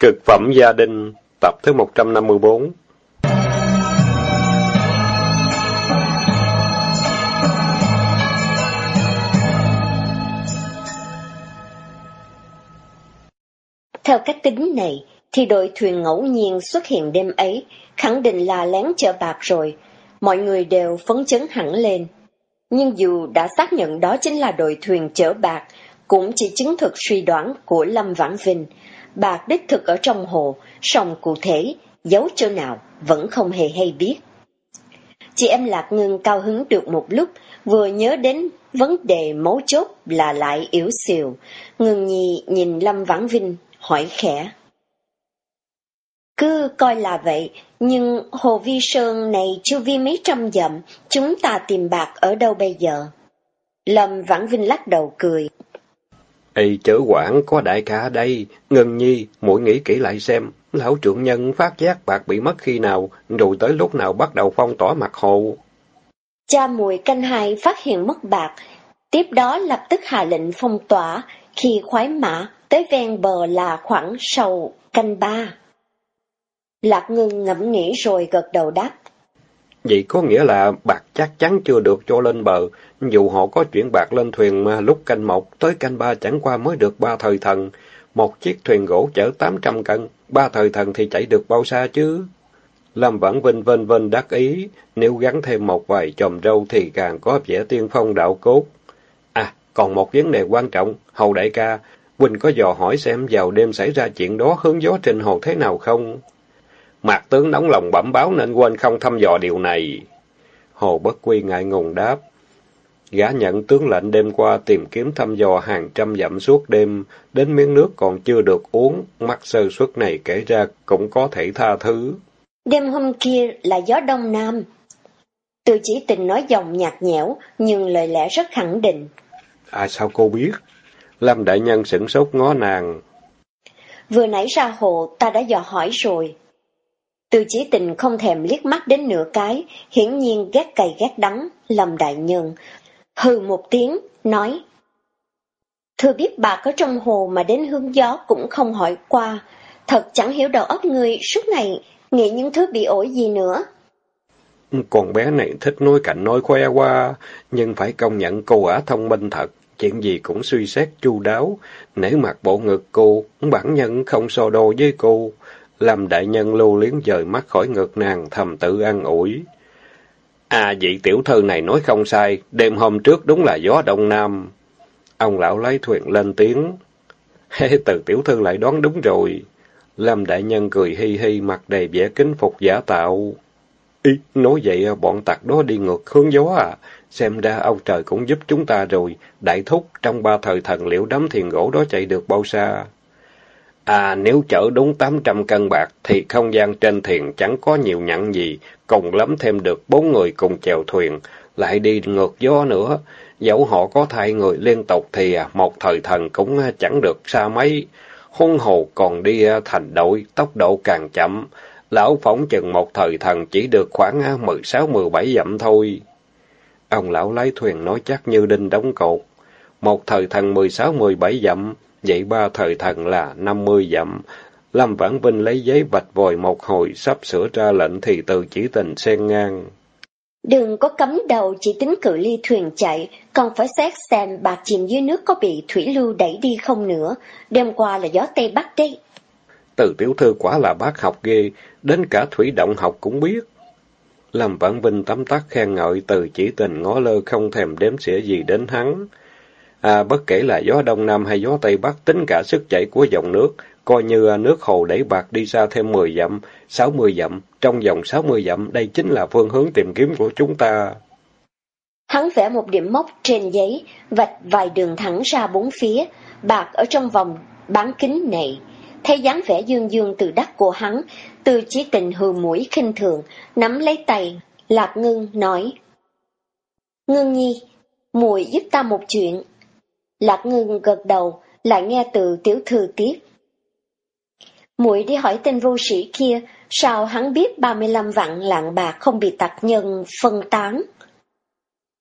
Cực phẩm gia đình, tập thứ 154 Theo cách tính này, thì đội thuyền ngẫu nhiên xuất hiện đêm ấy, khẳng định là lén chở bạc rồi. Mọi người đều phấn chấn hẳn lên. Nhưng dù đã xác nhận đó chính là đội thuyền chở bạc, cũng chỉ chứng thực suy đoán của Lâm Vãn Vinh. Bạc đích thực ở trong hồ, song cụ thể, giấu chỗ nào, vẫn không hề hay biết. Chị em Lạc Ngưng cao hứng được một lúc, vừa nhớ đến vấn đề mấu chốt là lại yếu xìu. Ngưng nhi nhìn Lâm Vãn Vinh, hỏi khẽ. Cứ coi là vậy, nhưng Hồ Vi Sơn này chưa vi mấy trăm dặm, chúng ta tìm bạc ở đâu bây giờ? Lâm Vãn Vinh lắc đầu cười. Ê chớ quản có đại ca đây, Ngân Nhi, mỗi nghĩ kỹ lại xem, lão trưởng nhân phát giác bạc bị mất khi nào, rồi tới lúc nào bắt đầu phong tỏa mặt hồ. Cha mùi canh hai phát hiện mất bạc, tiếp đó lập tức hạ lệnh phong tỏa, khi khoái mã tới ven bờ là khoảng sau canh ba. Lạc ngưng ngẫm nghĩ rồi gật đầu đáp. Vậy có nghĩa là bạc chắc chắn chưa được cho lên bờ, dù họ có chuyển bạc lên thuyền mà lúc canh một tới canh ba chẳng qua mới được ba thời thần. Một chiếc thuyền gỗ chở 800 cân, ba thời thần thì chạy được bao xa chứ? Lâm Vãn Vinh vân vân đắc ý, nếu gắn thêm một vài chòm râu thì càng có vẻ tiên phong đạo cốt. À, còn một vấn đề quan trọng, hầu đại ca, Quỳnh có dò hỏi xem vào đêm xảy ra chuyện đó hướng gió trên hồ thế nào không? Mạc tướng nóng lòng bẩm báo nên quên không thăm dò điều này. Hồ Bất Quy ngại ngùng đáp. Gã nhận tướng lệnh đêm qua tìm kiếm thăm dò hàng trăm dặm suốt đêm, đến miếng nước còn chưa được uống, mắt sơ suất này kể ra cũng có thể tha thứ. Đêm hôm kia là gió đông nam. Từ chỉ tình nói dòng nhạt nhẽo, nhưng lời lẽ rất khẳng định. À sao cô biết? Lâm Đại Nhân sửng sốt ngó nàng. Vừa nãy ra hồ ta đã dò hỏi rồi. Từ chỉ tình không thèm liếc mắt đến nửa cái, hiển nhiên ghét cay ghét đắng, lầm Đại Nhân. Hừ một tiếng, nói. Thưa biết bà có trong hồ mà đến hương gió cũng không hỏi qua, thật chẳng hiểu đầu óc người suốt ngày nghĩ những thứ bị ổi gì nữa. Con bé này thích nói cảnh nói khoe qua, nhưng phải công nhận cô ả thông minh thật chuyện gì cũng suy xét chu đáo, nể mặt bộ ngực cô, bản nhân không so đo với cô lâm đại nhân lưu liếng dời mắt khỏi ngực nàng, thầm tự ăn ủi. À, vị tiểu thư này nói không sai, đêm hôm trước đúng là gió đông nam. Ông lão lấy thuyền lên tiếng. Hê, từ tiểu thư lại đoán đúng rồi. Lâm đại nhân cười hi hi, mặt đầy vẻ kính phục giả tạo. Ý, nói vậy à, bọn tặc đó đi ngược hướng gió à? Xem ra ông trời cũng giúp chúng ta rồi. Đại thúc, trong ba thời thần liệu đám thiền gỗ đó chạy được bao xa? À, nếu chở đúng 800 cân bạc, thì không gian trên thuyền chẳng có nhiều nhặn gì, cùng lắm thêm được bốn người cùng chèo thuyền, lại đi ngược gió nữa. Dẫu họ có thay người liên tục thì à, một thời thần cũng à, chẳng được xa mấy. Huân hồ còn đi à, thành đội, tốc độ càng chậm. Lão phóng chừng một thời thần chỉ được khoảng 16-17 dặm thôi. Ông lão lái thuyền nói chắc như đinh đóng cột. Một thời thần mười sáu mười bảy dặm, vậy ba thời thần là năm mươi dặm. Lâm Vãn Vinh lấy giấy vạch vòi một hồi, sắp sửa ra lệnh thì từ chỉ tình xen ngang. Đừng có cấm đầu chỉ tính cự ly thuyền chạy, còn phải xét xem bạc chìm dưới nước có bị thủy lưu đẩy đi không nữa. Đêm qua là gió Tây Bắc đấy. Từ tiểu thư quả là bác học ghê, đến cả thủy động học cũng biết. Lâm Vãn Vinh tấm tắc khen ngợi từ chỉ tình ngó lơ không thèm đếm xỉa gì đến hắn. À, bất kể là gió đông nam hay gió tây bắc, tính cả sức chảy của dòng nước, coi như à, nước hồ đẩy bạc đi xa thêm 10 dặm, 60 dặm, trong vòng 60 dặm, đây chính là phương hướng tìm kiếm của chúng ta. Hắn vẽ một điểm mốc trên giấy, vạch vài đường thẳng ra bốn phía, bạc ở trong vòng bán kính này. Thấy dáng vẻ dương dương từ đắc của hắn, từ chỉ tình hừ mũi khinh thường, nắm lấy tay, Lạc Ngưng nói. Ngưng nhi, muội giúp ta một chuyện. Lạc Ngưng gật đầu, lại nghe từ tiểu thư tiếp. muội đi hỏi tên vô sĩ kia, sao hắn biết 35 vạn lạng bạc không bị tạc nhân phân tán?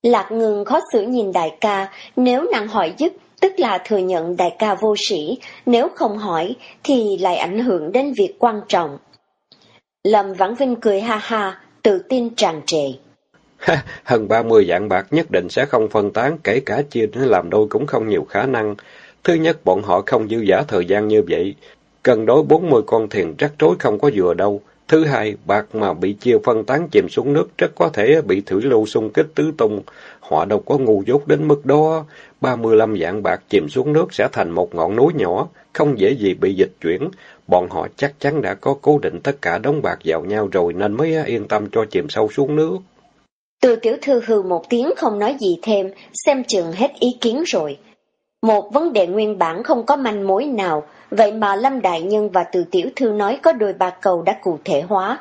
Lạc Ngưng khó xử nhìn đại ca, nếu nàng hỏi giúp, tức là thừa nhận đại ca vô sĩ, nếu không hỏi thì lại ảnh hưởng đến việc quan trọng. Lâm Vãn Vinh cười ha ha, tự tin tràn trề. Hơn 30 dạng bạc nhất định sẽ không phân tán, kể cả chia làm đôi cũng không nhiều khả năng. Thứ nhất, bọn họ không dư giả thời gian như vậy. cần đối 40 con thuyền rắc rối không có vừa đâu. Thứ hai, bạc mà bị chia phân tán chìm xuống nước rất có thể bị thủy lưu xung kích tứ tung. Họ đâu có ngu dốt đến mức đó. 35 dạng bạc chìm xuống nước sẽ thành một ngọn núi nhỏ, không dễ gì bị dịch chuyển. Bọn họ chắc chắn đã có cố định tất cả đống bạc vào nhau rồi nên mới à, yên tâm cho chìm sâu xuống nước. Từ tiểu thư hừ một tiếng không nói gì thêm, xem chừng hết ý kiến rồi. Một vấn đề nguyên bản không có manh mối nào, vậy mà Lâm Đại Nhân và từ tiểu thư nói có đôi ba cầu đã cụ thể hóa.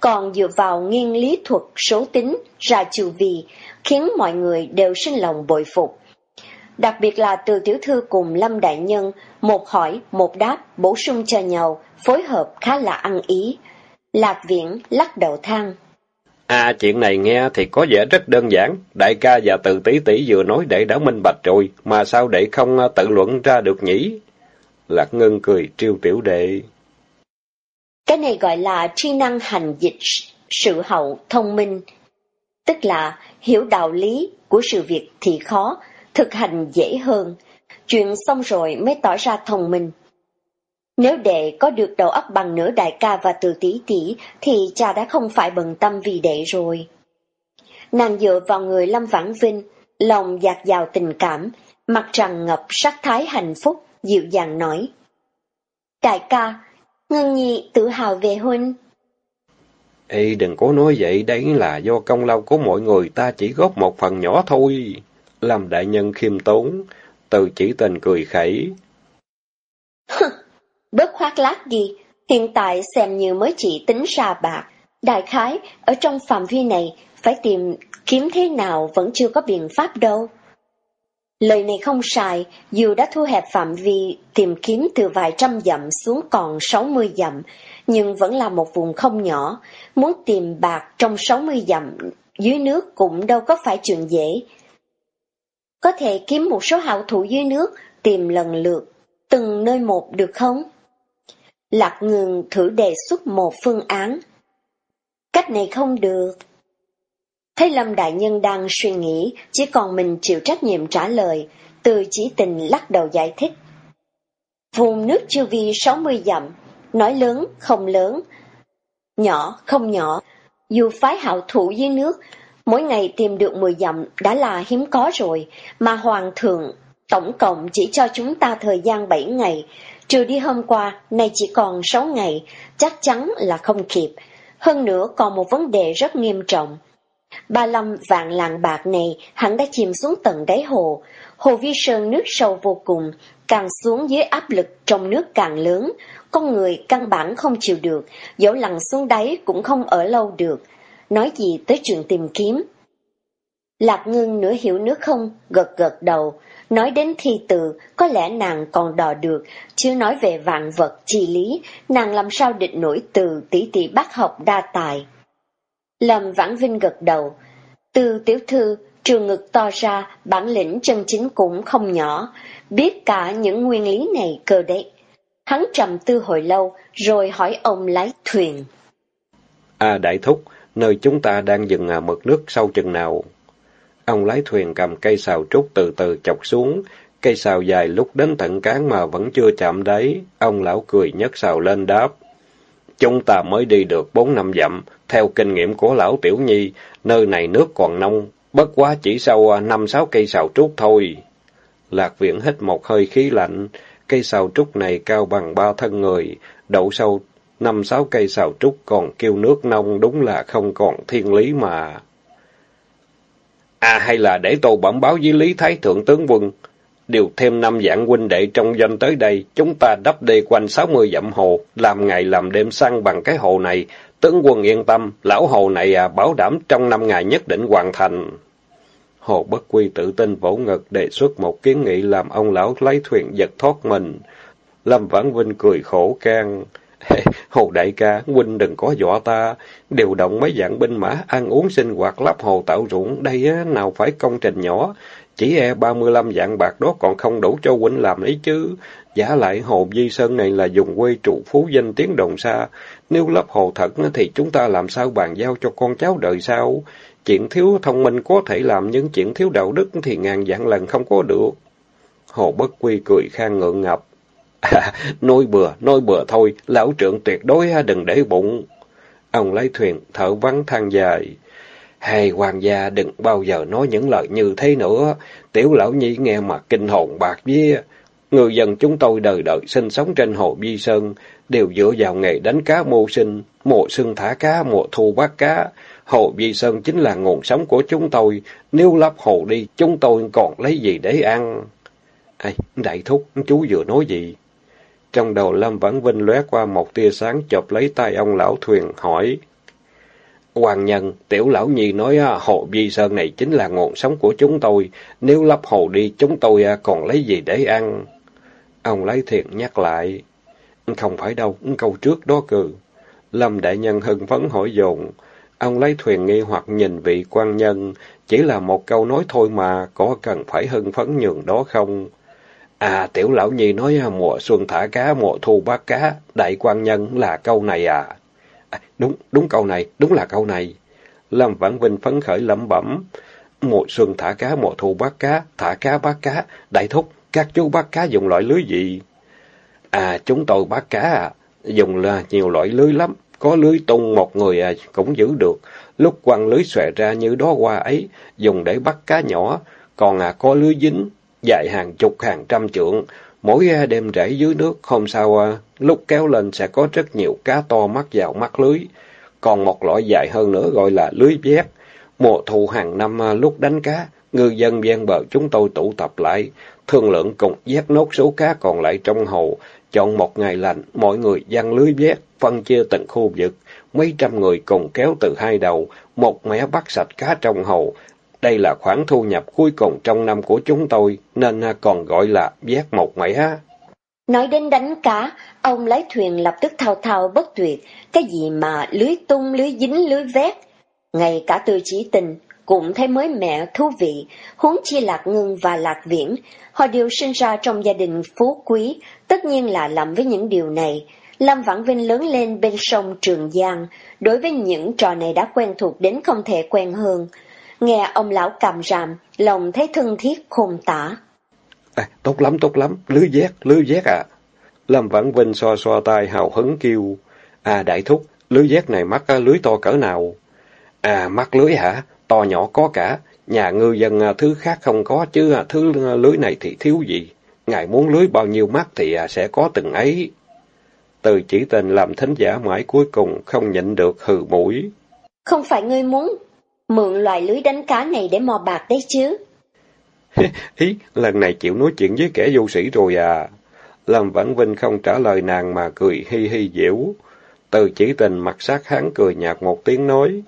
Còn dựa vào nghiên lý thuật số tính, ra trừ vì, khiến mọi người đều sinh lòng bội phục. Đặc biệt là từ tiểu thư cùng Lâm Đại Nhân, một hỏi, một đáp, bổ sung cho nhau, phối hợp khá là ăn ý. Lạc viễn lắc đầu thang. À, chuyện này nghe thì có vẻ rất đơn giản. Đại ca và từ tỷ tỷ vừa nói đệ đã minh bạch rồi, mà sao đệ không ờ, tự luận ra được nhỉ? Lạc Ngân cười triêu tiểu đệ. Cái này gọi là tri năng hành dịch sự hậu thông minh, tức là hiểu đạo lý của sự việc thì khó, thực hành dễ hơn. Chuyện xong rồi mới tỏ ra thông minh. Nếu đệ có được đầu óc bằng nửa đại ca và từ tỷ tỷ, thì cha đã không phải bận tâm vì đệ rồi. Nàng dựa vào người Lâm Vãn Vinh, lòng dạt dào tình cảm, mặt tràn ngập sắc thái hạnh phúc, dịu dàng nói. Đại ca, Ngân Nhi tự hào về huynh. Ê, đừng có nói vậy, đấy là do công lao của mọi người, ta chỉ góp một phần nhỏ thôi. Làm đại nhân khiêm tốn, từ chỉ tình cười khẩy. Bớt khoác lác đi, hiện tại xem như mới chỉ tính ra bạc. Đại khái, ở trong phạm vi này, phải tìm kiếm thế nào vẫn chưa có biện pháp đâu. Lời này không sai, dù đã thu hẹp phạm vi tìm kiếm từ vài trăm dặm xuống còn 60 dặm, nhưng vẫn là một vùng không nhỏ. Muốn tìm bạc trong 60 dặm dưới nước cũng đâu có phải chuyện dễ. Có thể kiếm một số hảo thủ dưới nước, tìm lần lượt, từng nơi một được không? Lạc Ngừng thử đề xuất một phương án. Cách này không được. Thấy Lâm Đại Nhân đang suy nghĩ, chỉ còn mình chịu trách nhiệm trả lời, từ chỉ tình lắc đầu giải thích. Vùng nước chưa vi 60 dặm, nói lớn không lớn, nhỏ không nhỏ, dù phái hạo thủ dưới nước, mỗi ngày tìm được 10 dặm đã là hiếm có rồi, mà Hoàng thượng tổng cộng chỉ cho chúng ta thời gian 7 ngày, trừ đi hôm qua, nay chỉ còn 6 ngày, chắc chắn là không kịp. Hơn nữa còn một vấn đề rất nghiêm trọng, Ba lâm vạn lạng bạc này hẳn đã chìm xuống tận đáy hồ. Hồ Vi Sơn nước sâu vô cùng, càng xuống dưới áp lực trong nước càng lớn. Con người căn bản không chịu được, dẫu lặn xuống đáy cũng không ở lâu được. Nói gì tới chuyện tìm kiếm. Lạc ngưng nửa hiểu nước không, gật gật đầu. Nói đến thi từ, có lẽ nàng còn đò được, chứ nói về vạn vật, chi lý, nàng làm sao định nổi từ tỷ tỷ bác học đa tài. Lâm Vãn Vinh gật đầu. Từ tiểu thư, trường ngực to ra, bản lĩnh chân chính cũng không nhỏ, biết cả những nguyên lý này cơ đấy. Hắn trầm tư hồi lâu, rồi hỏi ông lái thuyền. À đại thúc, nơi chúng ta đang dừng à mực nước sâu chừng nào? Ông lái thuyền cầm cây xào trúc từ từ chọc xuống, cây xào dài lúc đến tận cán mà vẫn chưa chạm đáy. Ông lão cười nhấc xào lên đáp. Chúng ta mới đi được bốn năm dặm, theo kinh nghiệm của lão Tiểu Nhi, nơi này nước còn nông, bất quá chỉ sau à, năm sáu cây sào trúc thôi. Lạc viễn hít một hơi khí lạnh, cây sào trúc này cao bằng ba thân người, đậu sâu năm sáu cây sào trúc còn kêu nước nông đúng là không còn thiên lý mà. À hay là để tôi bẩm báo với Lý Thái Thượng Tướng Quân, điều thêm năm dạng huynh đệ trong doanh tới đây, chúng ta đắp đê quanh sáu mươi dặm hồ, làm ngày làm đêm săn bằng cái hồ này, Tướng quân yên tâm, lão hồ này à, bảo đảm trong năm ngày nhất định hoàn thành. Hồ Bất Quy tự tin vỗ ngực đề xuất một kiến nghị làm ông lão lấy thuyền giật thoát mình. Lâm Vãn Vinh cười khổ can. Hồ đại ca, huynh đừng có dọa ta. Điều động mấy dạng binh mã, ăn uống sinh hoạt lắp hồ tạo ruộng, đây á, nào phải công trình nhỏ. Chỉ e 35 dạng bạc đó còn không đủ cho huynh làm ấy chứ. Giả lại hồ Di Sơn này là dùng quê trụ phú danh tiếng đồng xa. Nếu lắp hồ thật thì chúng ta làm sao bàn giao cho con cháu đời sau. Chuyện thiếu thông minh có thể làm, nhưng chuyện thiếu đạo đức thì ngàn dạng lần không có được. Hồ Bất Quy cười khang ngượng ngập. À, nói bừa, nói bừa thôi, lão trưởng tuyệt đối đừng để bụng. Ông lấy thuyền, thở vắng than dài. Hay hoàng gia đừng bao giờ nói những lời như thế nữa. Tiểu lão nhi nghe mà kinh hồn bạc vía. Người dân chúng tôi đời đời sinh sống trên hồ Bi Sơn, đều dựa vào nghề đánh cá mô sinh, mùa xuân thả cá, mùa thu bắt cá. Hồ Bi Sơn chính là nguồn sống của chúng tôi, nếu lắp hồ đi, chúng tôi còn lấy gì để ăn? Ê, đại thúc, chú vừa nói gì? Trong đầu Lâm Vãn Vinh lóe qua một tia sáng chộp lấy tay ông lão thuyền, hỏi. Hoàng nhân, tiểu lão nhi nói à, hồ di Sơn này chính là nguồn sống của chúng tôi, nếu lấp hồ đi, chúng tôi à, còn lấy gì để ăn? Ông lấy thiện nhắc lại. Không phải đâu, câu trước đó cừ. Lâm đại nhân hưng phấn hỏi dồn. Ông lấy thuyền nghi hoặc nhìn vị quan nhân, chỉ là một câu nói thôi mà, có cần phải hưng phấn nhường đó không? À, tiểu lão nhi nói à, mùa xuân thả cá, mùa thu bắt cá, đại quan nhân là câu này à? à đúng, đúng câu này, đúng là câu này. Lâm Vãn Vinh phấn khởi lẩm bẩm. Mùa xuân thả cá, mùa thu bắt cá, thả cá bắt cá, đại thúc, các chú bắt cá dùng loại lưới gì? À, chúng tôi bắt cá à, dùng là nhiều loại lưới lắm, có lưới tung một người à, cũng giữ được, lúc quăng lưới xòe ra như đó qua ấy, dùng để bắt cá nhỏ, còn à có lưới dính, dài hàng chục hàng trăm trượng, mỗi đêm rễ dưới nước, không sao à, lúc kéo lên sẽ có rất nhiều cá to mắc vào mắt lưới. Còn một loại dài hơn nữa gọi là lưới vét. Mùa thu hàng năm à, lúc đánh cá, ngư dân ven bờ chúng tôi tụ tập lại, thương lượng cùng vét nốt số cá còn lại trong hồ, chọn một ngày lạnh mọi người giăng lưới vét, phân chia từng khu vực, mấy trăm người cùng kéo từ hai đầu, một mẻ bắt sạch cá trong hồ. Đây là khoản thu nhập cuối cùng trong năm của chúng tôi, nên còn gọi là vét một mẻ. Nói đến đánh cá, ông lái thuyền lập tức thao thao bất tuyệt, cái gì mà lưới tung, lưới dính, lưới vét. Ngay cả từ chỉ tình, cũng thấy mới mẻ thú vị, huống chi Lạc Ngưng và Lạc Viễn, họ đều sinh ra trong gia đình phú quý, tất nhiên là làm với những điều này. Lâm Vãn Vinh lớn lên bên sông Trường Giang, đối với những trò này đã quen thuộc đến không thể quen hơn. Nghe ông lão cầm ràm, lòng thấy thân thiết khôn tả. À, tốt lắm, tốt lắm, lưới vét, lưới vét à. Lâm Vãn Vinh xoa xoa tay hào hứng kêu. À đại thúc, lưới vét này mắc lưới to cỡ nào? À mắc lưới hả? To nhỏ có cả, nhà ngư dân à, thứ khác không có chứ à, thứ lưới này thì thiếu gì. Ngài muốn lưới bao nhiêu mắt thì à, sẽ có từng ấy. Từ chỉ tình làm thính giả mãi cuối cùng không nhịn được hừ mũi. Không phải ngươi muốn mượn loại lưới đánh cá này để mò bạc đấy chứ. Ý, lần này chịu nói chuyện với kẻ vô sĩ rồi à. Lâm Vãn Vinh không trả lời nàng mà cười hi hi dễu. Từ chỉ tình mặt sát hắn cười nhạt một tiếng nói.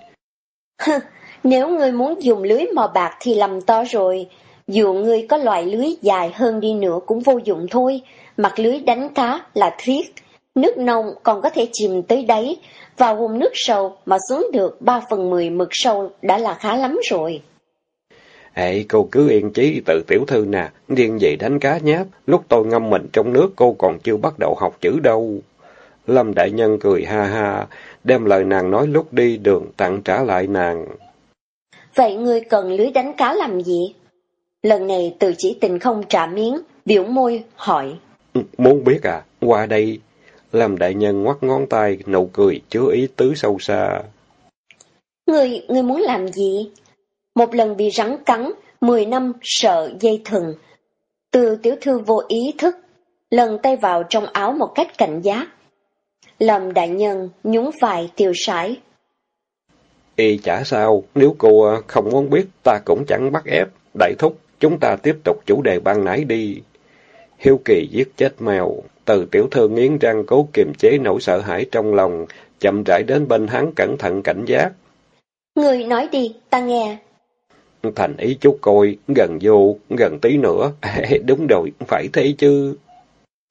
Nếu ngươi muốn dùng lưới mò bạc thì lầm to rồi. Dù ngươi có loại lưới dài hơn đi nữa cũng vô dụng thôi. Mặt lưới đánh cá là thiết. Nước nông còn có thể chìm tới đáy. Vào vùng nước sâu mà xuống được 3 phần 10 mực sâu đã là khá lắm rồi. Ê, cô cứ yên chí tự tiểu thư nè, điên gì đánh cá nháp, lúc tôi ngâm mình trong nước cô còn chưa bắt đầu học chữ đâu. Lâm Đại Nhân cười ha ha, đem lời nàng nói lúc đi đường tặng trả lại nàng. Vậy ngươi cần lưới đánh cá làm gì? Lần này từ chỉ tình không trả miếng, biểu môi, hỏi. Ừ, muốn biết à? Qua đây. Làm đại nhân ngoắt ngón tay, nụ cười, chứa ý tứ sâu xa. Ngươi, ngươi muốn làm gì? Một lần bị rắn cắn, mười năm sợ dây thừng. Từ tiểu thư vô ý thức, lần tay vào trong áo một cách cảnh giác. Lâm đại nhân nhún vai tiêu sái. Y chả sao, nếu cô à, không muốn biết, ta cũng chẳng bắt ép. Đại thúc, chúng ta tiếp tục chủ đề ban nãy đi. Hiếu kỳ giết chết mèo, từ tiểu thư nghiến răng cố kiềm chế nỗi sợ hãi trong lòng, chậm rãi đến bên hắn cẩn thận cảnh giác. Người nói đi, ta nghe. Thành ý chút coi, gần vô, gần tí nữa. đúng rồi, phải thế chứ.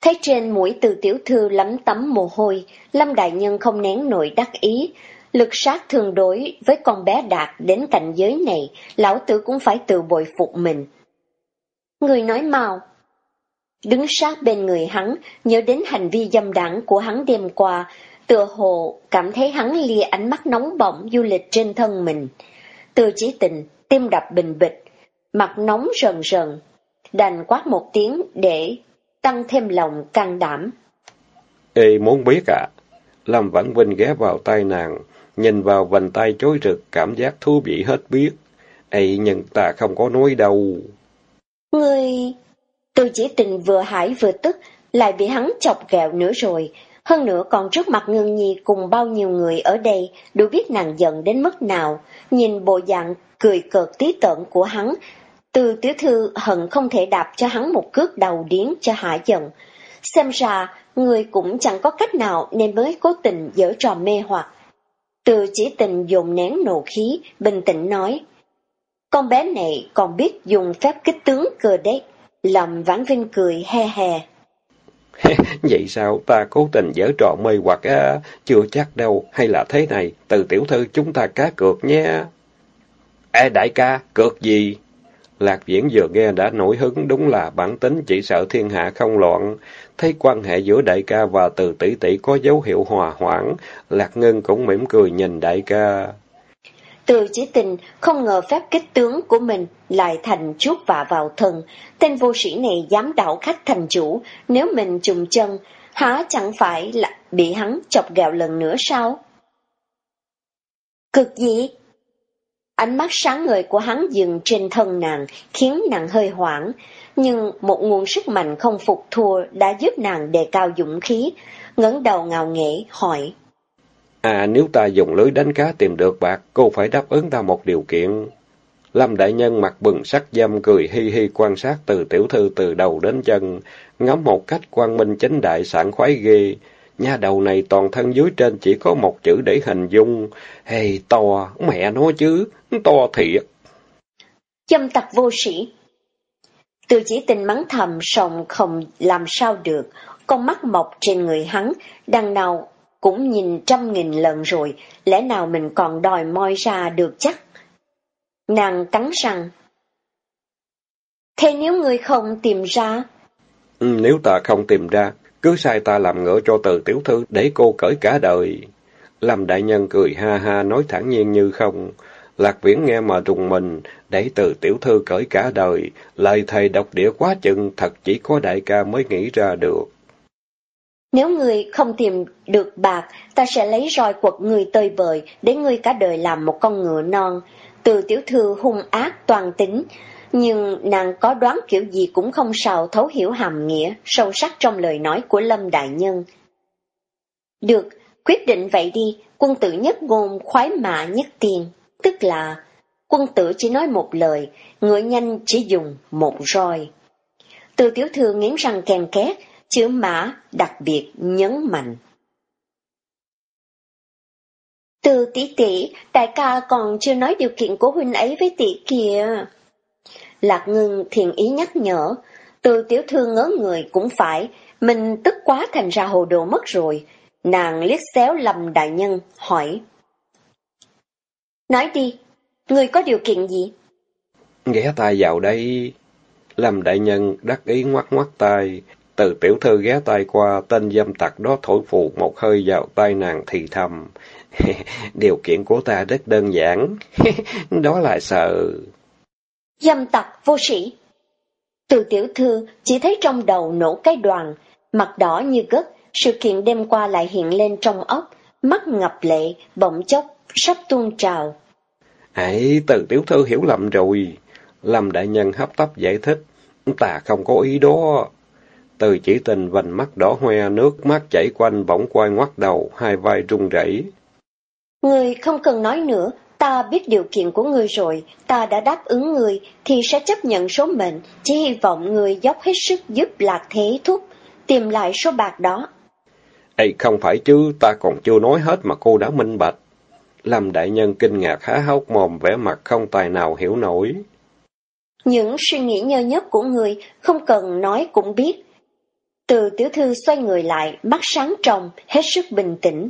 Thấy trên mũi từ tiểu thư lấm tấm mồ hôi, Lâm Đại Nhân không nén nổi đắc ý. Lực sát thường đối với con bé đạt đến cảnh giới này, lão tử cũng phải tự bội phục mình. Người nói mau. Đứng sát bên người hắn, nhớ đến hành vi dâm đảng của hắn đêm qua, tựa hồ cảm thấy hắn lia ánh mắt nóng bỏng du lịch trên thân mình. Từ chỉ tình, tim đập bình bịch, mặt nóng rần rần, đành quát một tiếng để tăng thêm lòng can đảm. Ê, muốn biết à? Lâm Vãn Vinh ghé vào tay nàng, nhìn vào vành tay chối rực, cảm giác thú vị hết biết. Ê, nhưng ta không có nói đâu. Ngươi... Từ chỉ tình vừa hải vừa tức, lại bị hắn chọc ghẹo nữa rồi. Hơn nữa còn trước mặt ngưng nhi cùng bao nhiêu người ở đây, đủ biết nàng giận đến mức nào. Nhìn bộ dạng cười cợt tí tợn của hắn, từ tiểu thư hận không thể đạp cho hắn một cước đầu điến cho hạ giận. Xem ra, người cũng chẳng có cách nào nên mới cố tình dở trò mê hoặc. Từ chỉ tình dùng nén nộ khí, bình tĩnh nói. Con bé này còn biết dùng phép kích tướng cơ đấy. Lâm Vãn Vinh cười he hè. Vậy sao ta cố tình giở trò mê hoặc á, chưa chắc đâu, hay là thế này, từ tiểu thư chúng ta cá cược nhé. Ê đại ca, cược gì? Lạc Viễn vừa nghe đã nổi hứng đúng là bản tính chỉ sợ thiên hạ không loạn. Thấy quan hệ giữa đại ca và từ tỷ tỷ có dấu hiệu hòa hoãn, Lạc Ngân cũng mỉm cười nhìn đại ca. Từ chỉ tình không ngờ phép kích tướng của mình lại thành chuốt vạ vào thần Tên vô sĩ này dám đảo khách thành chủ, nếu mình trùng chân, há chẳng phải là bị hắn chọc gạo lần nữa sao? Cực gì? Ánh mắt sáng ngời của hắn dừng trên thân nàng, khiến nàng hơi hoảng, nhưng một nguồn sức mạnh không phục thua đã giúp nàng đề cao dũng khí, ngẩng đầu ngào nghễ hỏi. À, nếu ta dùng lưới đánh cá tìm được bạc, cô phải đáp ứng ta một điều kiện. Lâm đại nhân mặt bừng sắc dâm cười hi hi quan sát từ tiểu thư từ đầu đến chân, ngắm một cách quan minh chính đại sảng khoái ghê. Nha đầu này toàn thân dưới trên chỉ có một chữ để hình dung. Hey, to, mẹ nó chứ, to thiệt. Châm tặc vô sĩ. Từ chỉ tình mắng thầm sòng không làm sao được, con mắt mọc trên người hắn, đằng nào cũng nhìn trăm nghìn lần rồi, lẽ nào mình còn đòi moi ra được chắc? Nàng cắn răng. Thế nếu người không tìm ra? Ừ, nếu ta không tìm ra, cứ sai ta làm ngựa cho từ tiểu thư để cô cởi cả đời. Làm đại nhân cười ha ha nói thẳng nhiên như không. Lạc viễn nghe mà trùng mình, để từ tiểu thư cởi cả đời, lời thầy độc địa quá chừng, thật chỉ có đại ca mới nghĩ ra được. Nếu người không tìm được bạc, ta sẽ lấy roi quật người tơi bời, để người cả đời làm một con ngựa non. Từ tiểu thư hung ác toàn tính, nhưng nàng có đoán kiểu gì cũng không sao thấu hiểu hàm nghĩa, sâu sắc trong lời nói của Lâm Đại Nhân. Được, quyết định vậy đi, quân tử nhất ngôn khoái mã nhất tiền, tức là quân tử chỉ nói một lời, ngựa nhanh chỉ dùng một roi. Từ tiểu thư nghiến răng kèn két, chữ mã đặc biệt nhấn mạnh. Từ tỷ tỷ, đại ca còn chưa nói điều kiện của huynh ấy với tỷ kìa. Lạc ngưng thiền ý nhắc nhở, từ tiểu thư ngớ người cũng phải, mình tức quá thành ra hồ đồ mất rồi. Nàng liếc xéo lầm đại nhân, hỏi. Nói đi, người có điều kiện gì? Ghé tay vào đây. Lâm đại nhân đắc ý ngoắt ngoắt tay, từ tiểu thư ghé tay qua, tên dâm tặc đó thổi phù một hơi vào tay nàng thì thầm. Điều kiện của ta rất đơn giản, đó là sợ. Dâm tặc vô sĩ. Từ tiểu thư chỉ thấy trong đầu nổ cái đoàn, mặt đỏ như gất, sự kiện đêm qua lại hiện lên trong óc, mắt ngập lệ, bỗng chốc, sắp tuôn trào. Ấy, từ tiểu thư hiểu lầm rồi. Lâm đại nhân hấp tấp giải thích. Ta không có ý đó. Từ chỉ tình vành mắt đỏ hoe, nước mắt chảy quanh, bỗng quay ngoắt đầu, hai vai run rẩy. Người không cần nói nữa, ta biết điều kiện của người rồi, ta đã đáp ứng người, thì sẽ chấp nhận số mệnh, chỉ hy vọng người dốc hết sức giúp lạc thế thúc, tìm lại số bạc đó. Ê, không phải chứ, ta còn chưa nói hết mà cô đã minh bạch. Lâm đại nhân kinh ngạc há hốc mồm vẻ mặt không tài nào hiểu nổi. Những suy nghĩ nhơ nhất của người không cần nói cũng biết, từ tiểu thư xoay người lại, mắt sáng trong, hết sức bình tĩnh.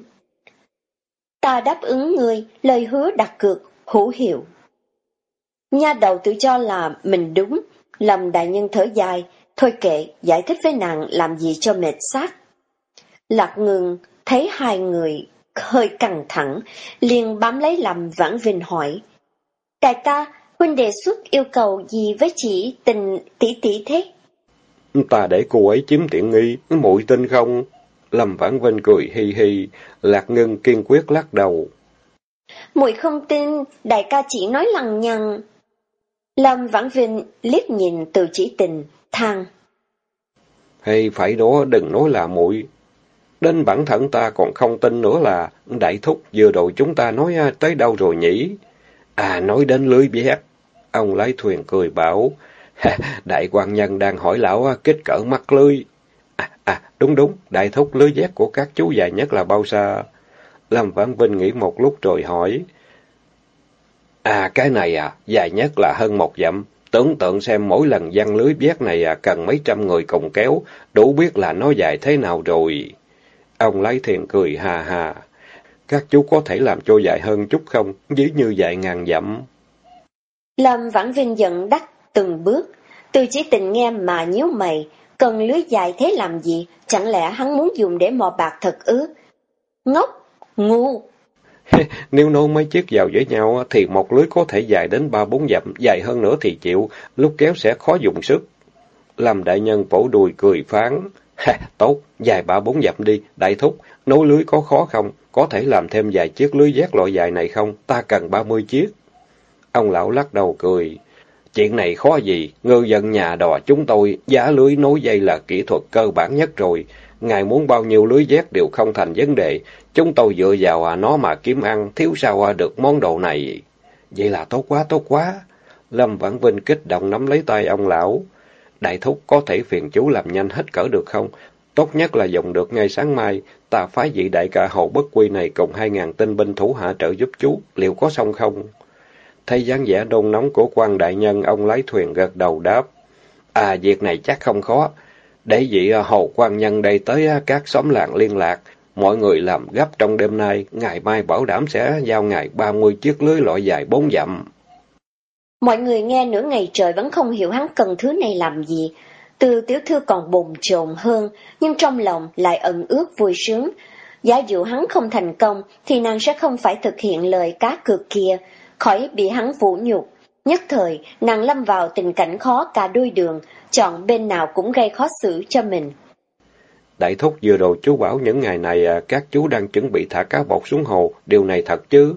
Ta đáp ứng ngươi, lời hứa đặt cược, hữu hiệu. Nha đầu tự cho là mình đúng, lầm đại nhân thở dài, thôi kệ, giải thích với nàng làm gì cho mệt xác. Lạc ngừng, thấy hai người hơi căng thẳng, liền bám lấy lầm vãn vinh hỏi. Đại ta, huynh đề xuất yêu cầu gì với chị tình tỷ tỷ thế? Ta để cô ấy chiếm tiện nghi, muội tin không? Lâm Vãn Vinh cười hi hi, Lạc Ngân kiên quyết lắc đầu. Muội không tin, đại ca chỉ nói lằng nhằng. Lâm Vãn Vinh liếc nhìn từ chỉ tình, than. Hay phải đó đừng nói là muội Đến bản thân ta còn không tin nữa là đại thúc vừa rồi chúng ta nói tới đâu rồi nhỉ? À nói đến lưới vét. Ông lái thuyền cười bảo, đại quan nhân đang hỏi lão kích cỡ mắt lưới. À, à, đúng đúng, đại thúc lưới vét của các chú dài nhất là bao xa? Lâm Vãn Vinh nghĩ một lúc rồi hỏi. À, cái này à, dài nhất là hơn một dặm. Tưởng tượng xem mỗi lần văn lưới vét này à, cần mấy trăm người cùng kéo, đủ biết là nó dài thế nào rồi. Ông lấy thuyền cười hà hà. Các chú có thể làm cho dài hơn chút không, ví như dài ngàn dặm. Lâm Vãn Vinh giận đắc từng bước, từ chỉ tình nghe mà nhíu mày, cần lưới dài thế làm gì, chẳng lẽ hắn muốn dùng để mò bạc thật ư? Ngốc, ngu. Nếu nối mấy chiếc vào với nhau thì một lưới có thể dài đến ba bốn dặm, dài hơn nữa thì chịu, lúc kéo sẽ khó dùng sức. làm đại nhân vỗ đùi cười phán. Ha, tốt, dài ba bốn dặm đi, đại thúc, nối lưới có khó không? Có thể làm thêm vài chiếc lưới giác loại dài này không? Ta cần ba mươi chiếc. Ông lão lắc đầu cười. Chuyện này khó gì, ngư dân nhà đò chúng tôi, giá lưới nối dây là kỹ thuật cơ bản nhất rồi. Ngài muốn bao nhiêu lưới vét đều không thành vấn đề. Chúng tôi dựa vào à nó mà kiếm ăn, thiếu sao à được món đồ này. Vậy là tốt quá, tốt quá. Lâm Vãn Vinh kích động nắm lấy tay ông lão. Đại thúc có thể phiền chú làm nhanh hết cỡ được không? Tốt nhất là dùng được ngay sáng mai, ta phái vị đại ca hậu bất quy này cùng hai ngàn tinh binh thủ hạ trợ giúp chú, liệu có xong không? Thấy dáng vẻ đôn nóng của quan đại nhân, ông lái thuyền gật đầu đáp. À, việc này chắc không khó. Để vị à, hầu quan nhân đây tới à, các xóm làng liên lạc, mọi người làm gấp trong đêm nay, ngày mai bảo đảm sẽ giao ngài ba mươi chiếc lưới loại dài bốn dặm. Mọi người nghe nửa ngày trời vẫn không hiểu hắn cần thứ này làm gì. Từ tiểu thư còn bồn chồn hơn, nhưng trong lòng lại ẩn ước vui sướng. Giả dụ hắn không thành công, thì nàng sẽ không phải thực hiện lời cá cược kia, khỏi bị hắn vũ nhục. Nhất thời, nàng lâm vào tình cảnh khó cả đôi đường, chọn bên nào cũng gây khó xử cho mình. Đại thúc vừa rồi chú bảo những ngày này à, các chú đang chuẩn bị thả cá bột xuống hồ, điều này thật chứ?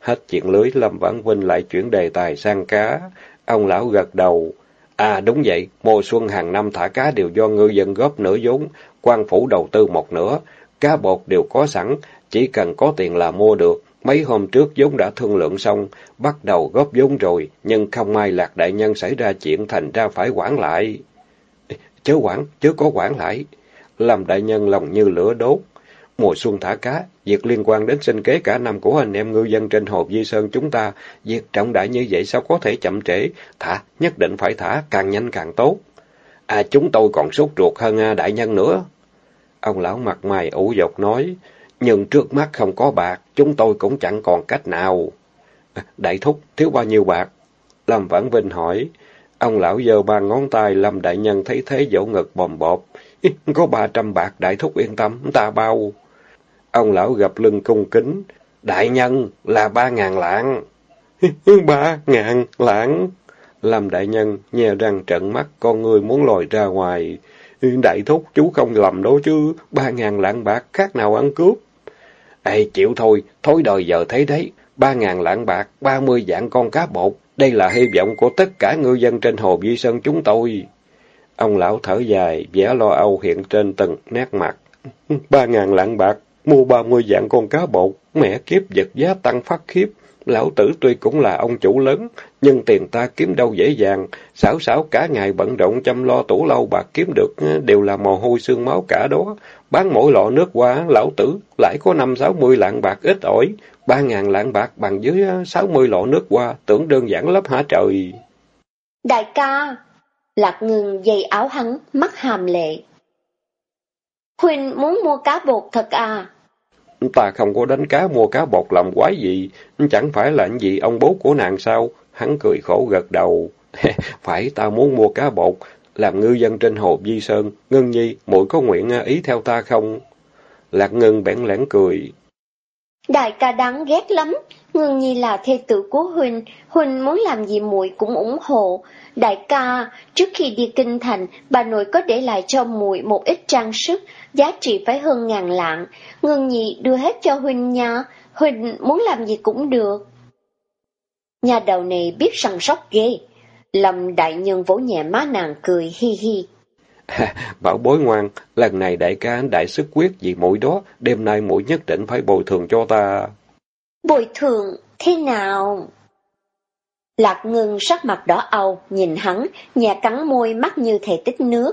Hết chuyện lưới, Lâm Vãn Vinh lại chuyển đề tài sang cá. Ông lão gật đầu. À đúng vậy, mùa xuân hàng năm thả cá đều do ngư dân góp nửa vốn, quan phủ đầu tư một nửa. Cá bột đều có sẵn, chỉ cần có tiền là mua được. Mấy hôm trước vốn đã thương lượng xong, bắt đầu góp vốn rồi, nhưng không may lạc đại nhân xảy ra chuyện thành ra phải quản lại. Chớ quản, chớ có quản lại. Làm đại nhân lòng như lửa đốt. Mùa xuân thả cá, việc liên quan đến sinh kế cả năm của anh em ngư dân trên hồ Di Sơn chúng ta, việc trọng đại như vậy sao có thể chậm trễ, thả, nhất định phải thả, càng nhanh càng tốt. À, chúng tôi còn sốt ruột hơn à, đại nhân nữa. Ông lão mặt mày ủ dọc nói, nhưng trước mắt không có bạc, chúng tôi cũng chẳng còn cách nào. Đại thúc, thiếu bao nhiêu bạc? Lâm Vãn Vinh hỏi. Ông lão giơ ba ngón tay, Lâm Đại Nhân thấy thế dỗ ngực bòm bộp. Có ba trăm bạc, đại thúc yên tâm, ta bao. Ông lão gặp lưng cung kính. Đại nhân là ba ngàn lạng. ba ngàn lạng. Lâm đại nhân nhè răng trận mắt, con người muốn lòi ra ngoài. Đại thúc chú không lầm đâu chứ, ba ngàn lạng bạc khác nào ăn cướp. Ê, chịu thôi, thối đời giờ thấy đấy, ba ngàn lạng bạc, ba mươi dạng con cá bột, đây là hy vọng của tất cả ngư dân trên hồ Di Sơn chúng tôi. Ông lão thở dài, vẻ lo âu hiện trên từng nét mặt. Ba ngàn lạng bạc, mua ba mươi dạng con cá bột, mẹ kiếp giật giá tăng phát khiếp. Lão tử tuy cũng là ông chủ lớn, nhưng tiền ta kiếm đâu dễ dàng, xảo xảo cả ngày bận rộn chăm lo tủ lâu bạc kiếm được đều là mồ hôi xương máu cả đó. Bán mỗi lọ nước qua, lão tử lại có năm sáu mươi lạng bạc ít ỏi, ba ngàn lạng bạc bằng dưới sáu mươi lọ nước qua, tưởng đơn giản lắm hả trời. Đại ca! Lạc ngừng dây áo hắn, mắt hàm lệ. Huynh muốn mua cá bột thật à? Ta không có đánh cá mua cá bột làm quái gì, chẳng phải là gì ông bố của nàng sao? Hắn cười khổ gật đầu. phải ta muốn mua cá bột, làm ngư dân trên hồ Di Sơn. Ngân Nhi, muội có nguyện à, ý theo ta không? Lạc Ngân bẽn lẽn cười. Đại ca đáng ghét lắm, Ngân Nhi là thê tử của Huynh, Huynh muốn làm gì muội cũng ủng hộ. Đại ca, trước khi đi kinh thành, bà nội có để lại cho muội một ít trang sức, giá trị phải hơn ngàn lạng. Ngân Nhi đưa hết cho Huynh nha, Huynh muốn làm gì cũng được. Nhà đầu này biết săn sóc ghê. Lâm đại nhân vỗ nhẹ má nàng cười hi hi. Bảo bối ngoan, lần này đại ca đại sức quyết vì mũi đó, đêm nay mũi nhất định phải bồi thường cho ta. Bồi thường thế nào? Lạc ngưng sắc mặt đỏ âu, nhìn hắn, nhà cắn môi mắt như thể tích nước.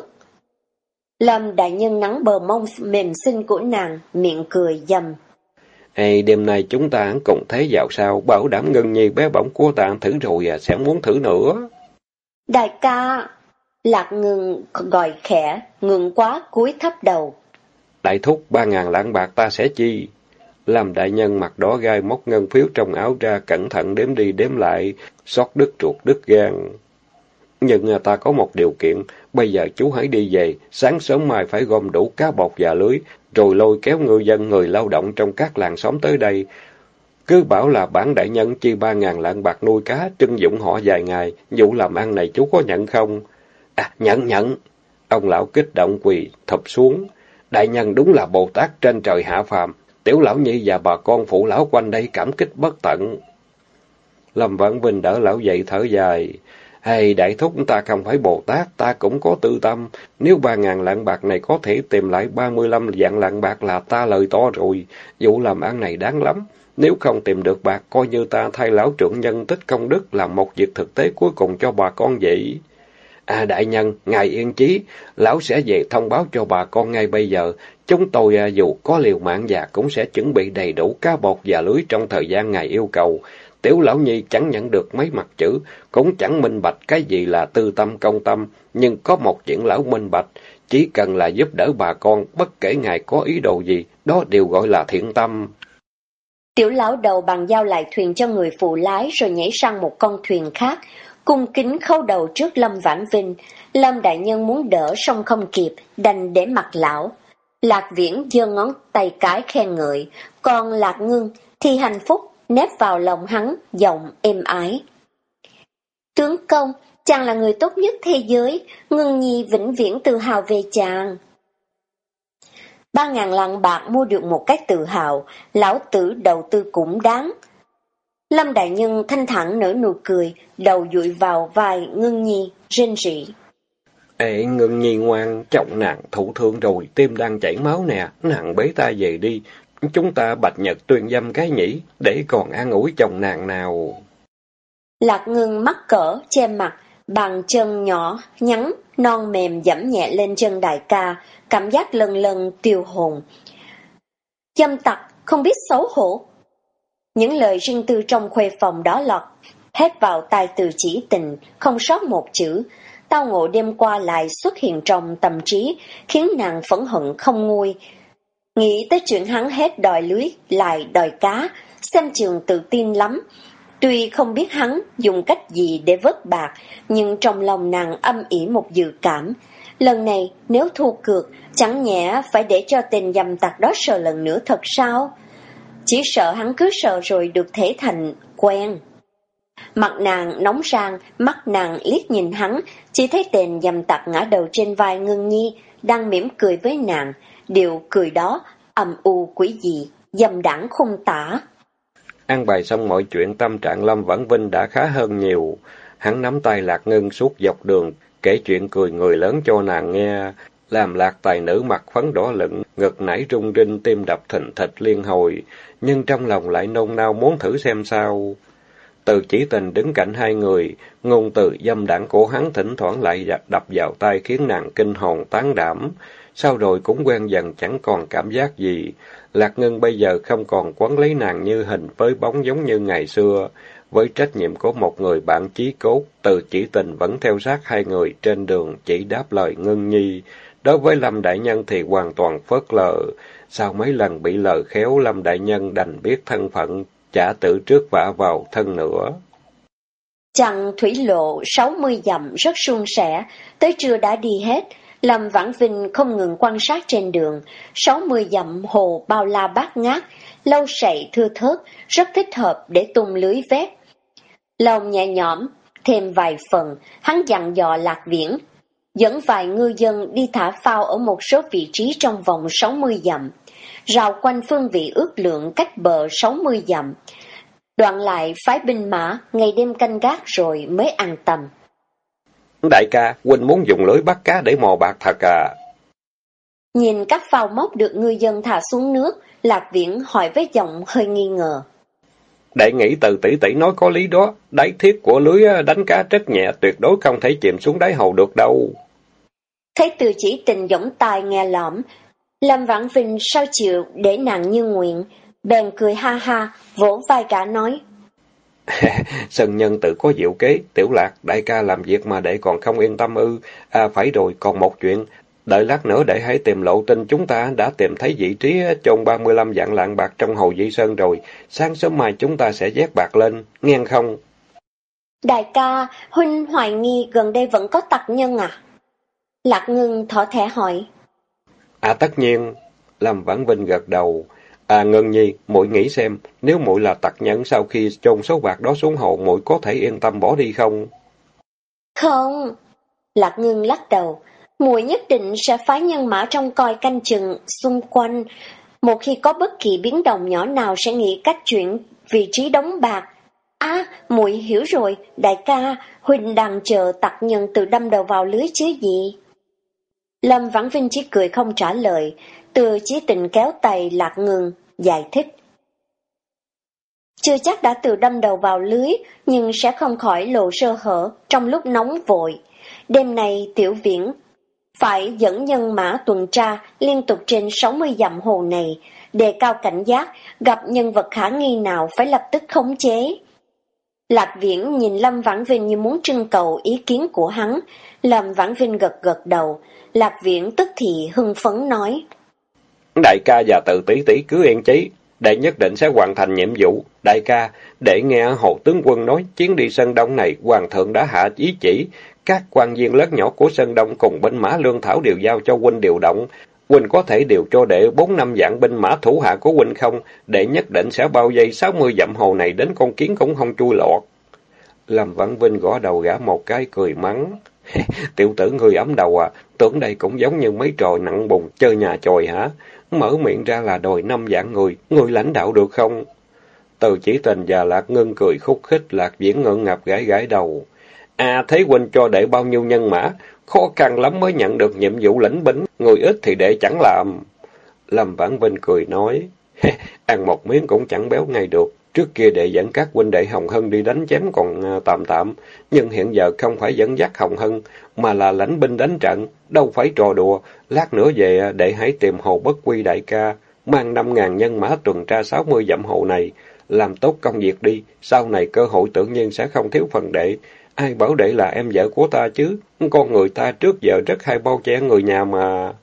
Lâm đại nhân nắng bờ mông mềm xinh của nàng, miệng cười dầm. Ê, đêm nay chúng ta cùng thấy dạo sao, bảo đảm ngân nhi bé bỏng của ta thử rồi à, sẽ muốn thử nữa. Đại ca, Lạc ngừng gọi khẽ, ngừng quá cúi thấp đầu. Đại thúc, ba ngàn lạng bạc ta sẽ chi? Làm đại nhân mặt đỏ gai móc ngân phiếu trong áo ra, cẩn thận đếm đi đếm lại, xót đứt ruột đứt gan. Nhưng à, ta có một điều kiện, bây giờ chú hãy đi về, sáng sớm mai phải gom đủ cá bọc và lưới, rồi lôi kéo ngư dân người lao động trong các làng xóm tới đây. Cứ bảo là bản đại nhân chi ba ngàn lạng bạc nuôi cá, trưng dụng họ vài ngày, vụ làm ăn này chú có nhận không? À, nhận nhận. Ông lão kích động quỳ, thập xuống. Đại nhân đúng là Bồ Tát trên trời hạ phàm. Tiểu lão nhi và bà con phụ lão quanh đây cảm kích bất tận. Lâm Vãn Vinh đỡ lão dậy thở dài. Hay đại thúc ta không phải Bồ Tát, ta cũng có tư tâm. Nếu ba ngàn lạng bạc này có thể tìm lại ba mươi lăm dạng lạng bạc là ta lời to rồi. Vụ làm ăn này đáng lắm. Nếu không tìm được bạc, coi như ta thay lão trưởng nhân tích công đức làm một việc thực tế cuối cùng cho bà con vậy. À đại nhân, ngài yên chí, lão sẽ về thông báo cho bà con ngay bây giờ. Chúng tôi à, dù có liều mạng già cũng sẽ chuẩn bị đầy đủ cá bột và lưới trong thời gian ngài yêu cầu. Tiểu lão nhi chẳng nhận được mấy mặt chữ, cũng chẳng minh bạch cái gì là tư tâm công tâm, nhưng có một chuyện lão minh bạch, chỉ cần là giúp đỡ bà con, bất kể ngài có ý đồ gì, đó đều gọi là thiện tâm. Tiểu lão đầu bằng giao lại thuyền cho người phụ lái rồi nhảy sang một con thuyền khác, cung kính khâu đầu trước Lâm Vãn Vinh. Lâm Đại Nhân muốn đỡ song không kịp, đành để mặt lão. Lạc Viễn giơ ngón tay cái khen ngợi, còn Lạc Ngưng thì hạnh phúc nép vào lòng hắn, giọng êm ái. Tướng công, chàng là người tốt nhất thế giới, Ngưng Nhi vĩnh viễn tự hào về chàng. Ba ngàn lạng bạc mua được một cách tự hào, lão tử đầu tư cũng đáng. Lâm Đại Nhân thanh thản nở nụ cười, đầu dụi vào vai Ngưng Nhi, rên rỉ. Ê, Ngưng Nhi ngoan, chồng nàng thủ thương rồi, tim đang chảy máu nè, nàng bế ta về đi. Chúng ta bạch nhật tuyên dâm cái nhỉ, để còn an ủi chồng nàng nào. Lạc ngưng mắc cỡ, che mặt, bằng chân nhỏ, nhắn, non mềm dẫm nhẹ lên chân đại ca, cảm giác lần lần tiêu hồn. Dâm tặc, không biết xấu hổ. Những lời riêng tư trong khuê phòng đó lọt, hết vào tai từ chỉ tình, không sót một chữ. Tao ngộ đêm qua lại xuất hiện trong tâm trí, khiến nàng phẫn hận không nguôi. Nghĩ tới chuyện hắn hết đòi lưới, lại đòi cá, xem trường tự tin lắm. Tuy không biết hắn dùng cách gì để vớt bạc, nhưng trong lòng nàng âm ỉ một dự cảm. Lần này, nếu thua cược, chẳng nhẽ phải để cho tên dầm tặc đó sợ lần nữa thật sao? Chỉ sợ hắn cứ sợ rồi được thể thành quen. Mặt nàng nóng sang, mắt nàng liếc nhìn hắn, chỉ thấy tên dầm tặc ngã đầu trên vai ngưng nhi, đang mỉm cười với nàng. Điều cười đó, âm u quỷ dị, dầm đẳng không tả. Ăn bài xong mọi chuyện tâm trạng Lâm Vãn Vinh đã khá hơn nhiều. Hắn nắm tay Lạc Ngân suốt dọc đường, kể chuyện cười người lớn cho nàng nghe. Làm Lạc tài nữ mặt phấn đỏ lựng, ngực nảy rung rinh, tim đập thình thịch liên hồi. Nhưng trong lòng lại nôn nao muốn thử xem sao. Từ chỉ tình đứng cạnh hai người, ngôn từ dâm đảng của hắn thỉnh thoảng lại đập vào tay khiến nàng kinh hồn tán đảm. Sau rồi cũng quen dần chẳng còn cảm giác gì. Lạc Ngân bây giờ không còn quấn lấy nàng như hình với bóng giống như ngày xưa. Với trách nhiệm của một người bạn chí cốt, từ chỉ tình vẫn theo sát hai người trên đường chỉ đáp lời Ngân Nhi. đối với Lâm Đại Nhân thì hoàn toàn phớt lờ. Sau mấy lần bị lời khéo, Lâm Đại Nhân đành biết thân phận, trả tự trước vả vào thân nữa. Chặng thủy lộ 60 dặm rất suôn sẻ, tới trưa đã đi hết. Lâm Vãn Vinh không ngừng quan sát trên đường, 60 dặm hồ bao la bát ngát, lâu sậy thưa thớt, rất thích hợp để tung lưới vét. Lòng nhẹ nhõm, thêm vài phần, hắn dặn dò lạc viễn, dẫn vài ngư dân đi thả phao ở một số vị trí trong vòng 60 dặm, rào quanh phương vị ước lượng cách bờ 60 dặm, đoạn lại phái binh mã ngày đêm canh gác rồi mới an tâm. Đại ca, huynh muốn dùng lưới bắt cá để mò bạc thật à? Nhìn các phao móc được ngư dân thả xuống nước, Lạc Viễn hỏi với giọng hơi nghi ngờ. Đại nghĩ từ tỷ tỷ nói có lý đó, đáy thiết của lưới đánh cá rất nhẹ, tuyệt đối không thể chìm xuống đáy hầu được đâu. Thấy từ chỉ tình giống tai nghe lõm, Lâm Vãn Vinh sao chịu để nàng như nguyện, bèn cười ha ha, vỗ vai cả nói. Sơn nhân tự có diệu kế, tiểu lạc, đại ca làm việc mà để còn không yên tâm ư. À phải rồi, còn một chuyện, đợi lát nữa để hãy tìm lộ tin chúng ta đã tìm thấy vị trí chôn 35 dạng lạng bạc trong hồ Di Sơn rồi. Sáng sớm mai chúng ta sẽ vét bạc lên, nghe không? Đại ca, huynh hoài nghi gần đây vẫn có tặc nhân à? Lạc ngưng thỏ thẻ hỏi. À tất nhiên, Lâm Vãn Vinh gật đầu. À Ngân Nhi, muội nghĩ xem, nếu muội là tặc nhẫn sau khi chôn số bạc đó xuống hồ, muội có thể yên tâm bỏ đi không? Không. Lạc Ngân lắc đầu, muội nhất định sẽ phái nhân mã trong coi canh chừng xung quanh. Một khi có bất kỳ biến động nhỏ nào sẽ nghĩ cách chuyển vị trí đóng bạc. À, muội hiểu rồi, đại ca, huynh đang chờ tặc nhân tự đâm đầu vào lưới chứ gì? Lâm Vãn Vinh chỉ cười không trả lời, từ chí tình kéo tay lạc ngừng, giải thích. Chưa chắc đã từ đâm đầu vào lưới, nhưng sẽ không khỏi lộ sơ hở trong lúc nóng vội. Đêm này tiểu viễn phải dẫn nhân mã tuần tra liên tục trên 60 dặm hồ này, đề cao cảnh giác, gặp nhân vật khả nghi nào phải lập tức khống chế. Lạc Viễn nhìn Lâm Vãn Vinh như muốn trưng cầu ý kiến của hắn, Lâm Vãn Vinh gật gật đầu, Lạc Viễn tức thì hưng phấn nói. Đại ca và tự tỷ tỷ cứ yên chí, đệ nhất định sẽ hoàn thành nhiệm vụ. Đại ca, để nghe Hồ Tướng Quân nói, chuyến đi Sơn Đông này, Hoàng thượng đã hạ ý chỉ, các quan viên lớn nhỏ của Sơn Đông cùng binh mã lương thảo đều giao cho huynh điều động. Huynh có thể điều cho đệ bốn năm dạng binh mã thủ hạ của huynh không? Đệ nhất định sẽ bao vây sáu mươi dặm hồ này đến con kiến cũng không chui lọt. Lâm Vãn Vinh gõ đầu gã một cái cười mắng. Tiểu tử người ấm đầu à, tưởng đây cũng giống như mấy trò nặng bùng chơi nhà chòi hả? Mở miệng ra là đòi năm dạng người, người lãnh đạo được không? Từ chỉ tình và Lạc Ngân cười khúc khích, Lạc Viễn ngượng ngập gãi gãi đầu. À, thấy huynh cho để bao nhiêu nhân mã, khó khăn lắm mới nhận được nhiệm vụ lãnh binh, người ít thì để chẳng làm. Lâm Vãn Vinh cười nói, ăn một miếng cũng chẳng béo ngay được. Trước kia đệ dẫn các huynh đệ Hồng Hân đi đánh chém còn à, tạm tạm, nhưng hiện giờ không phải dẫn dắt Hồng Hân, mà là lãnh binh đánh trận, đâu phải trò đùa. Lát nữa về à, đệ hãy tìm hồ bất quy đại ca, mang năm ngàn nhân mã tuần tra sáu mươi dặm hồ này, làm tốt công việc đi, sau này cơ hội tự nhiên sẽ không thiếu phần đệ. Ai bảo đệ là em vợ của ta chứ, con người ta trước giờ rất hay bao che người nhà mà...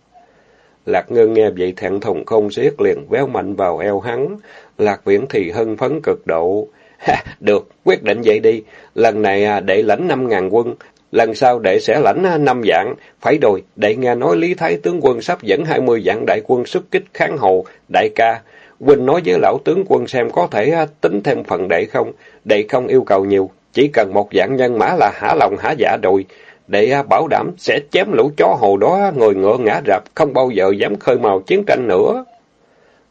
Lạc Ngân nghe vậy thẹn thùng không xiết liền véo mạnh vào eo hắn. Lạc Viễn thì hân phấn cực độ. Ha, được, quyết định vậy đi. Lần này à, để đệ lãnh năm ngàn quân, lần sau đệ sẽ lãnh à, năm dạng. Phải rồi, đệ nghe nói Lý Thái tướng quân sắp dẫn hai mươi dạng đại quân xuất kích kháng hồ. Đại ca, Huynh nói với lão tướng quân xem có thể à, tính thêm phần đệ không? Đệ không yêu cầu nhiều, chỉ cần một dạng nhân mã là hả lòng hả dạ rồi đệ bảo đảm sẽ chém lũ chó hồ đó người ngựa ngã rạp, không bao giờ dám khơi mào chiến tranh nữa.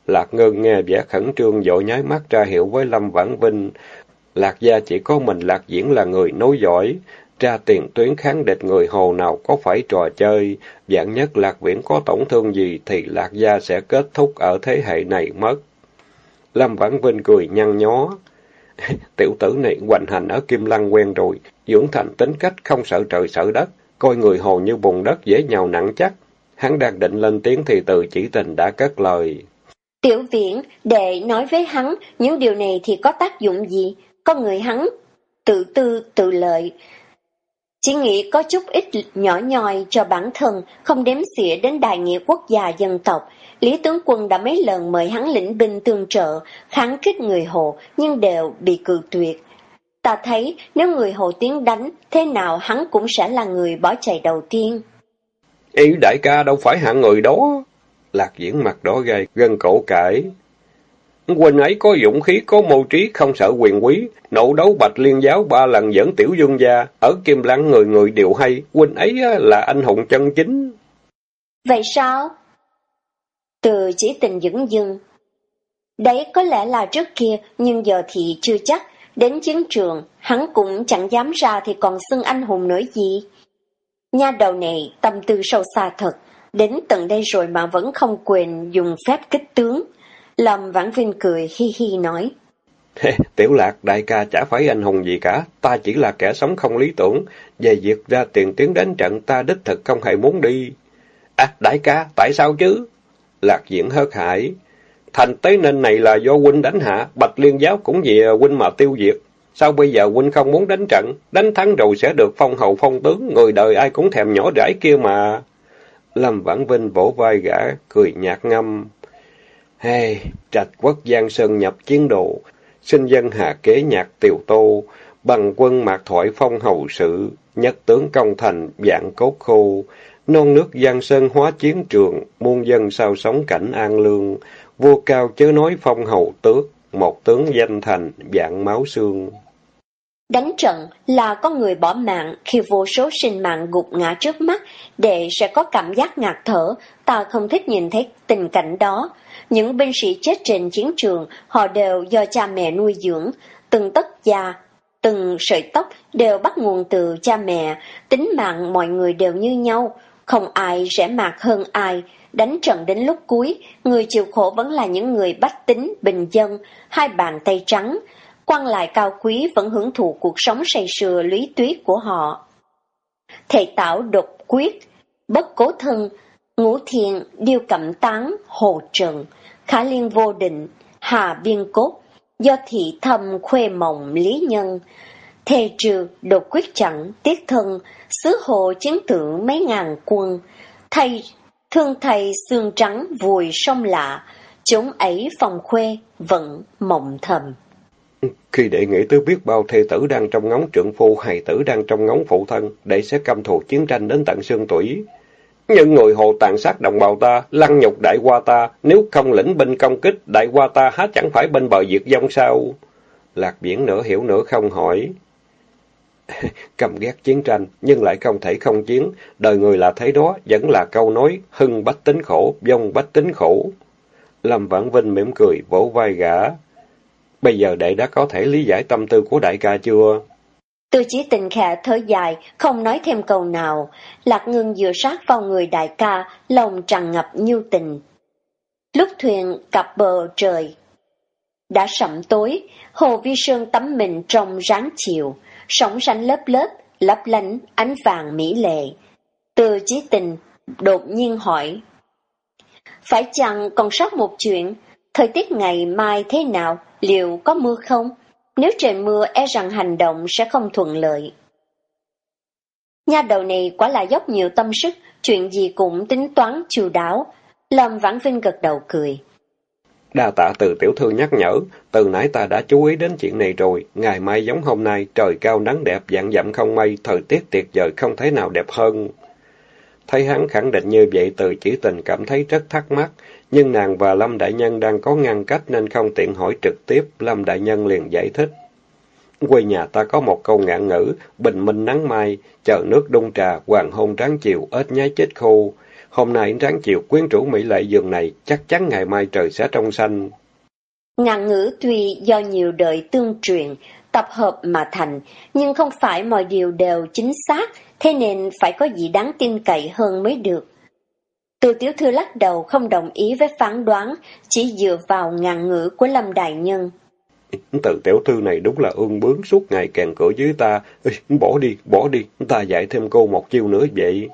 Lạc Ngân nghe vẻ khẩn trương dội nháy mắt ra hiệu với Lâm Vãn Vinh. Lạc gia chỉ có mình Lạc Diễn là người nối giỏi, ra tiền tuyến kháng địch người hồ nào có phải trò chơi, dạng nhất Lạc Viễn có tổn thương gì thì Lạc gia sẽ kết thúc ở thế hệ này mất. Lâm Vãn Vinh cười nhăn nhó. Tiểu tử này hoành hành ở Kim Lăng quen rồi, dưỡng thành tính cách không sợ trời sợ đất, coi người hồ như bùn đất dễ nhào nặng chắc. Hắn đang định lên tiếng thì từ chỉ tình đã cất lời. Tiểu viễn, đệ nói với hắn, những điều này thì có tác dụng gì? Con người hắn tự tư, tự lợi. Chỉ nghĩ có chút ít nhỏ nhòi cho bản thân, không đếm xỉa đến đại nghĩa quốc gia dân tộc. Lý tướng quân đã mấy lần mời hắn lĩnh binh tương trợ, kháng kích người Hồ, nhưng đều bị cự tuyệt. Ta thấy nếu người Hồ tiến đánh, thế nào hắn cũng sẽ là người bỏ chạy đầu tiên. Ý đại ca đâu phải hạng người đó. Lạc diễn mặt đỏ gầy gân cổ cãi. Huynh ấy có dũng khí, có mưu trí, không sợ quyền quý. nậu đấu bạch liên giáo ba lần dẫn tiểu dương gia. Ở Kim Lăng người người đều hay. Huynh ấy là anh hùng chân chính. Vậy sao? Từ chỉ tình dững dưng. Đấy có lẽ là trước kia, nhưng giờ thì chưa chắc. Đến chiến trường, hắn cũng chẳng dám ra thì còn xưng anh hùng nữa gì. Nha đầu này tâm tư sâu xa thật, đến tận đây rồi mà vẫn không quên dùng phép kích tướng. Lâm Vãn Vinh cười hi hi nói. Tiểu lạc, đại ca chả phải anh hùng gì cả, ta chỉ là kẻ sống không lý tưởng. Về việc ra tiền tiến đánh trận ta đích thực không hề muốn đi. À, đại ca, tại sao chứ? Lạc diễn hớt hải. Thành tế nên này là do huynh đánh hạ, bạch liên giáo cũng vì huynh mà tiêu diệt. Sao bây giờ huynh không muốn đánh trận? Đánh thắng rồi sẽ được phong hầu phong tướng, người đời ai cũng thèm nhỏ rãi kia mà. Lâm Vãn Vinh vỗ vai gã, cười nhạt ngâm. Hey, trạch quốc Giang Sơn nhập chiến đồ, sinh dân hạ kế nhạc tiều tô, bằng quân mạc thoại phong hầu sự, nhất tướng công thành, dạng cốt khô, non nước Giang Sơn hóa chiến trường, muôn dân sao sống cảnh an lương, vua cao chớ nói phong hầu tước, một tướng danh thành, dạng máu xương. Đánh trận là con người bỏ mạng khi vô số sinh mạng gục ngã trước mắt để sẽ có cảm giác ngạt thở, ta không thích nhìn thấy tình cảnh đó. Những binh sĩ chết trên chiến trường, họ đều do cha mẹ nuôi dưỡng, từng tất da, từng sợi tóc đều bắt nguồn từ cha mẹ, tính mạng mọi người đều như nhau, không ai rẻ mạt hơn ai. Đánh trận đến lúc cuối, người chịu khổ vẫn là những người bách tính, bình dân, hai bàn tay trắng, quan lại cao quý vẫn hưởng thụ cuộc sống say sưa lý tuyết của họ. Thầy tạo độc quyết, bất cố thân, ngũ thiền, điêu cẩm tán, hồ trần, khả liên vô định, hà biên cốt, do thị thâm khuê mộng lý nhân, thề trừ, đột quyết chẳng, tiết thân, xứ hộ chiến tử mấy ngàn quân, thầy, thương thầy xương trắng vùi sông lạ, chúng ấy phòng khuê, vẫn mộng thầm. Khi đệ nghĩ tới biết bao thê tử đang trong ngóng trượng phu, hài tử đang trong ngóng phụ thân, đệ sẽ căm thù chiến tranh đến tận xương tuổi. những người hồ tàn sát đồng bào ta, lăng nhục đại qua ta, nếu không lĩnh binh công kích, đại qua ta há chẳng phải bên bờ diệt vong sao? Lạc biển nửa hiểu nửa không hỏi. Cầm ghét chiến tranh, nhưng lại không thể không chiến. Đời người là thế đó, vẫn là câu nói, hưng bách tính khổ, vong bách tính khổ. Lâm Vãn Vinh mỉm cười, vỗ vai gã. Bây giờ đệ đã có thể lý giải tâm tư của đại ca chưa? Tôi chỉ tình khẽ thở dài, không nói thêm câu nào. Lạc ngưng dựa sát vào người đại ca, lòng tràn ngập nhu tình. Lúc thuyền cặp bờ trời, đã sẩm tối, hồ vi sơn tắm mình trong ráng chiều, sóng sánh lớp lớp, lấp lánh, ánh vàng mỹ lệ. Từ chí tình, đột nhiên hỏi. Phải chăng còn sót một chuyện, thời tiết ngày mai thế nào, liệu có mưa không? Nếu trời mưa e rằng hành động sẽ không thuận lợi. Nha đầu này quả là dốc nhiều tâm sức, chuyện gì cũng tính toán chu đáo. Lâm Vãn Vinh gật đầu cười. Đa tạ từ tiểu thư nhắc nhở, từ nãy ta đã chú ý đến chuyện này rồi, ngày mai giống hôm nay, trời cao nắng đẹp, dạng dặm không mây, thời tiết tuyệt vời không thể nào đẹp hơn. Thấy hắn khẳng định như vậy từ chỉ tình cảm thấy rất thắc mắc, nhưng nàng và Lâm Đại Nhân đang có ngăn cách nên không tiện hỏi trực tiếp, Lâm Đại Nhân liền giải thích. Quê nhà ta có một câu ngạn ngữ, bình minh nắng mai, chờ nước đun trà, hoàng hôn ráng chiều, ếch nhái chết khô. Hôm nay ráng chiều quyến rũ mỹ lệ giường này, chắc chắn ngày mai trời sẽ trong xanh. Ngạn ngữ tuy do nhiều đời tương truyền, tập hợp mà thành, nhưng không phải mọi điều đều chính xác, thế nên phải có gì đáng tin cậy hơn mới được. Từ tiểu thư lắc đầu không đồng ý với phán đoán, chỉ dựa vào ngàn ngữ của Lâm Đại Nhân. Từ tiểu thư này đúng là ương bướng suốt ngày kèn cửa dưới ta. Bỏ đi, bỏ đi, ta dạy thêm cô một chiêu nữa vậy.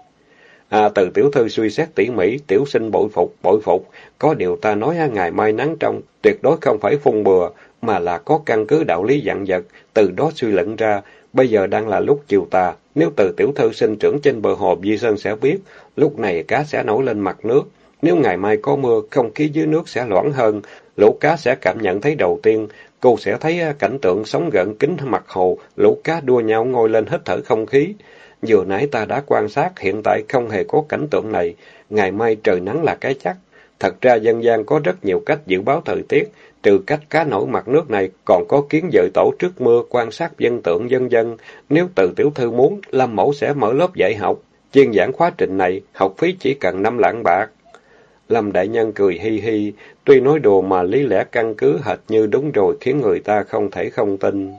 À, từ tiểu thư suy xét tỉ mỉ, tiểu sinh bội phục, bội phục. Có điều ta nói ngày mai nắng trong, tuyệt đối không phải phun bừa, mà là có căn cứ đạo lý dặn vật, từ đó suy luận ra, Bây giờ đang là lúc chiều tà, nếu từ tiểu thư sinh trưởng trên bờ hồ Di Sơn sẽ biết, lúc này cá sẽ nổi lên mặt nước. Nếu ngày mai có mưa, không khí dưới nước sẽ loãng hơn, lũ cá sẽ cảm nhận thấy đầu tiên, cô sẽ thấy à, cảnh tượng sóng gợn kính mặt hồ, lũ cá đua nhau ngồi lên hít thở không khí. Vừa nãy ta đã quan sát, hiện tại không hề có cảnh tượng này, ngày mai trời nắng là cái chắc. Thật ra dân gian có rất nhiều cách dự báo thời tiết, trừ cách cá nổi mặt nước này, còn có kiến dời tổ trước mưa, quan sát dân tượng dân dân. Nếu từ tiểu thư muốn, Lâm Mẫu sẽ mở lớp dạy học. Chuyên giảng khóa trình này, học phí chỉ cần năm lạng bạc. Lâm Đại Nhân cười hi hi, tuy nói đồ mà lý lẽ căn cứ hệt như đúng rồi khiến người ta không thể không tin.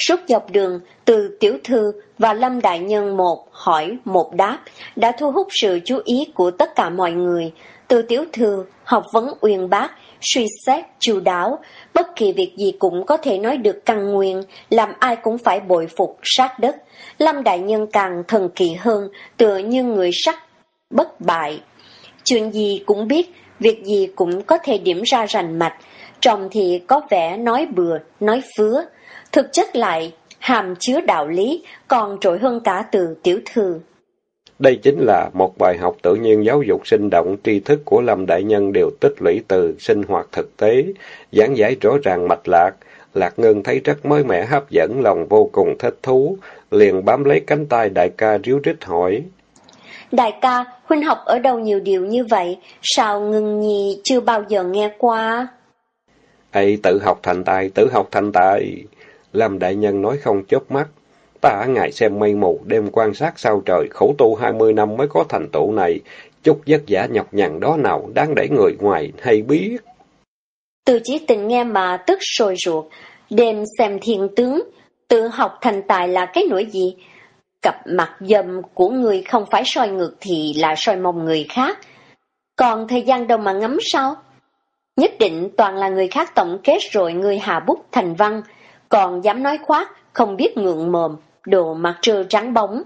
Suốt dọc đường, từ tiểu thư và Lâm Đại Nhân một hỏi một đáp đã thu hút sự chú ý của tất cả mọi người. Từ tiểu thư, học vấn uyên bác, suy xét, chu đáo, bất kỳ việc gì cũng có thể nói được căn nguyên, làm ai cũng phải bội phục sát đất. Lâm Đại Nhân càng thần kỳ hơn, tựa như người sắc, bất bại. Chuyện gì cũng biết, việc gì cũng có thể điểm ra rành mạch, trong thì có vẻ nói bừa, nói phứa, thực chất lại hàm chứa đạo lý, còn trội hơn cả từ tiểu thư. Đây chính là một bài học tự nhiên giáo dục sinh động tri thức của Lâm Đại Nhân đều tích lũy từ sinh hoạt thực tế, giảng giải rõ ràng mạch lạc. Lạc Ngân thấy rất mới mẻ hấp dẫn, lòng vô cùng thích thú, liền bám lấy cánh tay đại ca ríu rít hỏi. Đại ca, huynh học ở đâu nhiều điều như vậy, sao ngưng nhi chưa bao giờ nghe qua? Ây, tự học thành tài, tự học thành tài. Lâm Đại Nhân nói không chớp mắt. Ta ngày xem mây mù, đêm quan sát sao trời, khổ tu hai mươi năm mới có thành tựu này. Chút vất vả nhọc nhằn đó nào đáng để người ngoài hay biết. Từ chỉ tình nghe mà tức sôi ruột, đêm xem thiên tướng, tự học thành tài là cái nỗi gì? Cặp mặt dâm của người không phải soi ngược thì là soi mong người khác. Còn thời gian đâu mà ngắm sao? Nhất định toàn là người khác tổng kết rồi người hạ bút thành văn, còn dám nói khoác, không biết ngượng mồm, đồ mặt trơ trắng bóng.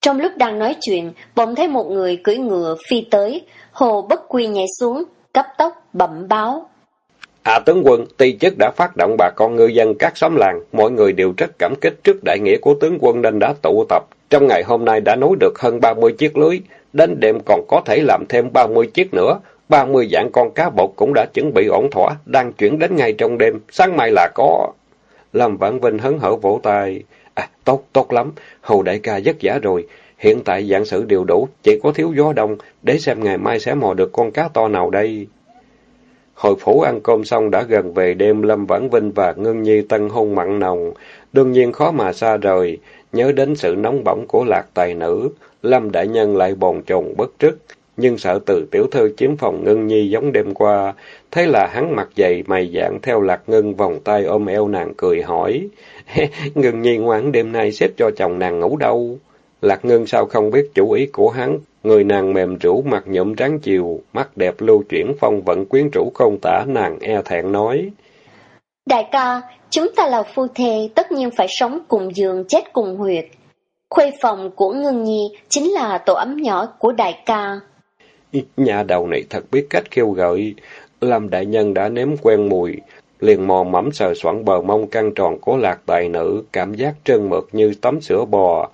Trong lúc đang nói chuyện, bỗng thấy một người cưỡi ngựa phi tới, hồ bất quy nhảy xuống, cấp tốc bẩm báo. À tướng quân, ty chức đã phát động bà con ngư dân các xóm làng, mọi người đều rất cảm kích trước đại nghĩa của tướng quân nên đã tụ tập. Trong ngày hôm nay đã nối được hơn 30 chiếc lưới, đến đêm còn có thể làm thêm 30 chiếc nữa. 30 dạng con cá bột cũng đã chuẩn bị ổn thỏa, đang chuyển đến ngay trong đêm, sáng mai là có. Lâm Vãn Vinh hấn hở vỗ tay. À, tốt, tốt lắm, hầu đại ca giấc giả rồi. Hiện tại dạng sự đều đủ, chỉ có thiếu gió đông, để xem ngày mai sẽ mò được con cá to nào đây. Hồi phủ ăn cơm xong đã gần về đêm, Lâm Vãn Vinh và Ngân Nhi tân hôn mặn nồng. Đương nhiên khó mà xa rời, nhớ đến sự nóng bỏng của lạc tài nữ. Lâm Đại Nhân lại bồn chồn bất trức, nhưng sợ từ tiểu thư chiếm phòng Ngân Nhi giống đêm qua. Thế là hắn mặt dày mày dạng theo lạc ngân vòng tay ôm eo nàng cười hỏi. Ngân Nhi ngoan đêm nay xếp cho chồng nàng ngủ đâu? Lạc Ngân sao không biết chủ ý của hắn, người nàng mềm rũ mặt nhộm trắng chiều, mắt đẹp lưu chuyển phong vận quyến rũ không tả nàng e thẹn nói. Đại ca, chúng ta là phu thê, tất nhiên phải sống cùng giường chết cùng huyệt. Khuê phòng của Ngân Nhi chính là tổ ấm nhỏ của đại ca. Nhà đầu này thật biết cách kêu gợi. Lâm đại nhân đã nếm quen mùi, liền mò mẫm sờ soạn bờ mông căng tròn của lạc tài nữ, cảm giác trơn mượt như tấm sữa bò.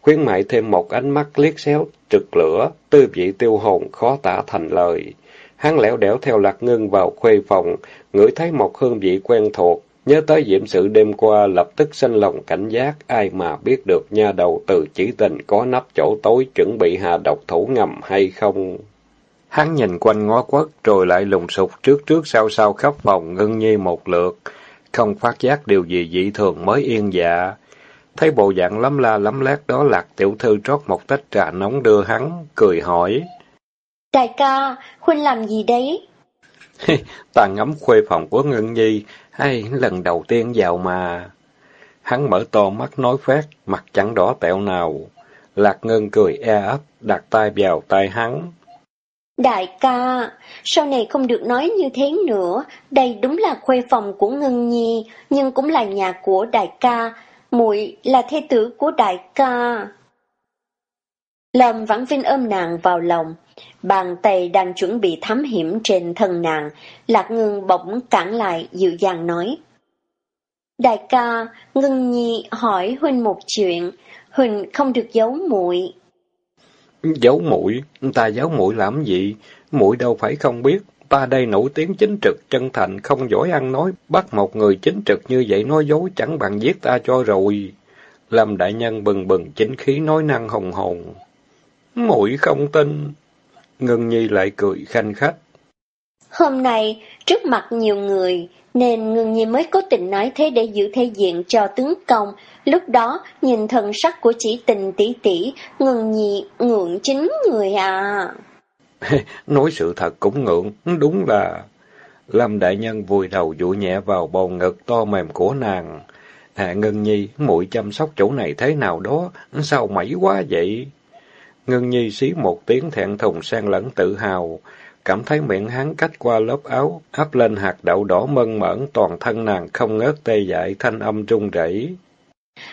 Khuyến mại thêm một ánh mắt liếc xéo, trực lửa, tư vị tiêu hồn khó tả thành lời. Hắn lẻo đẻo theo lạc ngưng vào khuê phòng, ngửi thấy một hương vị quen thuộc, nhớ tới diễm sự đêm qua lập tức sinh lòng cảnh giác, ai mà biết được nha đầu từ chỉ tình có nắp chỗ tối chuẩn bị hạ độc thủ ngầm hay không. Hắn nhìn quanh ngó quất, rồi lại lùng sục trước trước sau sau khắp phòng ngưng nhi một lượt, không phát giác điều gì dị thường mới yên dạ. Thấy bộ dạng lắm la lắm lét đó lạc tiểu thư trót một tách trà nóng đưa hắn, cười hỏi. Đại ca, Huynh làm gì đấy? Ta ngắm khuê phòng của Ngân Nhi, hay lần đầu tiên vào mà. Hắn mở to mắt nói phét, mặt chẳng đỏ tẹo nào. Lạc Ngân cười e ấp, đặt tay vào tay hắn. Đại ca, sau này không được nói như thế nữa, đây đúng là khuê phòng của Ngân Nhi, nhưng cũng là nhà của đại ca, muội là thê tử của đại ca. Lâm Vãn Vinh ôm nàng vào lòng, bàn tay đang chuẩn bị thám hiểm trên thân nàng, Lạc Ngân bỗng cản lại dịu dàng nói. Đại ca, Ngân Nhi hỏi Huynh một chuyện, Huynh không được giấu muội. Giấu mũi, ta giấu mũi làm gì? mũi đâu phải không biết, ta đây nổi tiếng chính trực chân thành, không giỏi ăn nói, bắt một người chính trực như vậy nói dối chẳng bằng giết ta cho rồi. Lâm đại nhân bừng bừng chính khí nói năng hồng hồn. Mũi không tin. Ngân Nhi lại cười khanh khách. Hôm nay, trước mặt nhiều người, nên ngưng Nhi mới cố tình nói thế để giữ thể diện cho tướng công. Lúc đó, nhìn thần sắc của chỉ tình tỷ tỷ, ngưng Nhi ngượng chính người à. nói sự thật cũng ngượng, đúng là... Lâm đại nhân vùi đầu dụ nhẹ vào bầu ngực to mềm của nàng. À Ngân Nhi, muội chăm sóc chỗ này thế nào đó, sao mẩy quá vậy? Ngân Nhi xí một tiếng thẹn thùng sang lẫn tự hào, cảm thấy miệng hắn cách qua lớp áo, áp lên hạt đậu đỏ mơn mởn, toàn thân nàng không ngớt tê dại, thanh âm trung rẩy.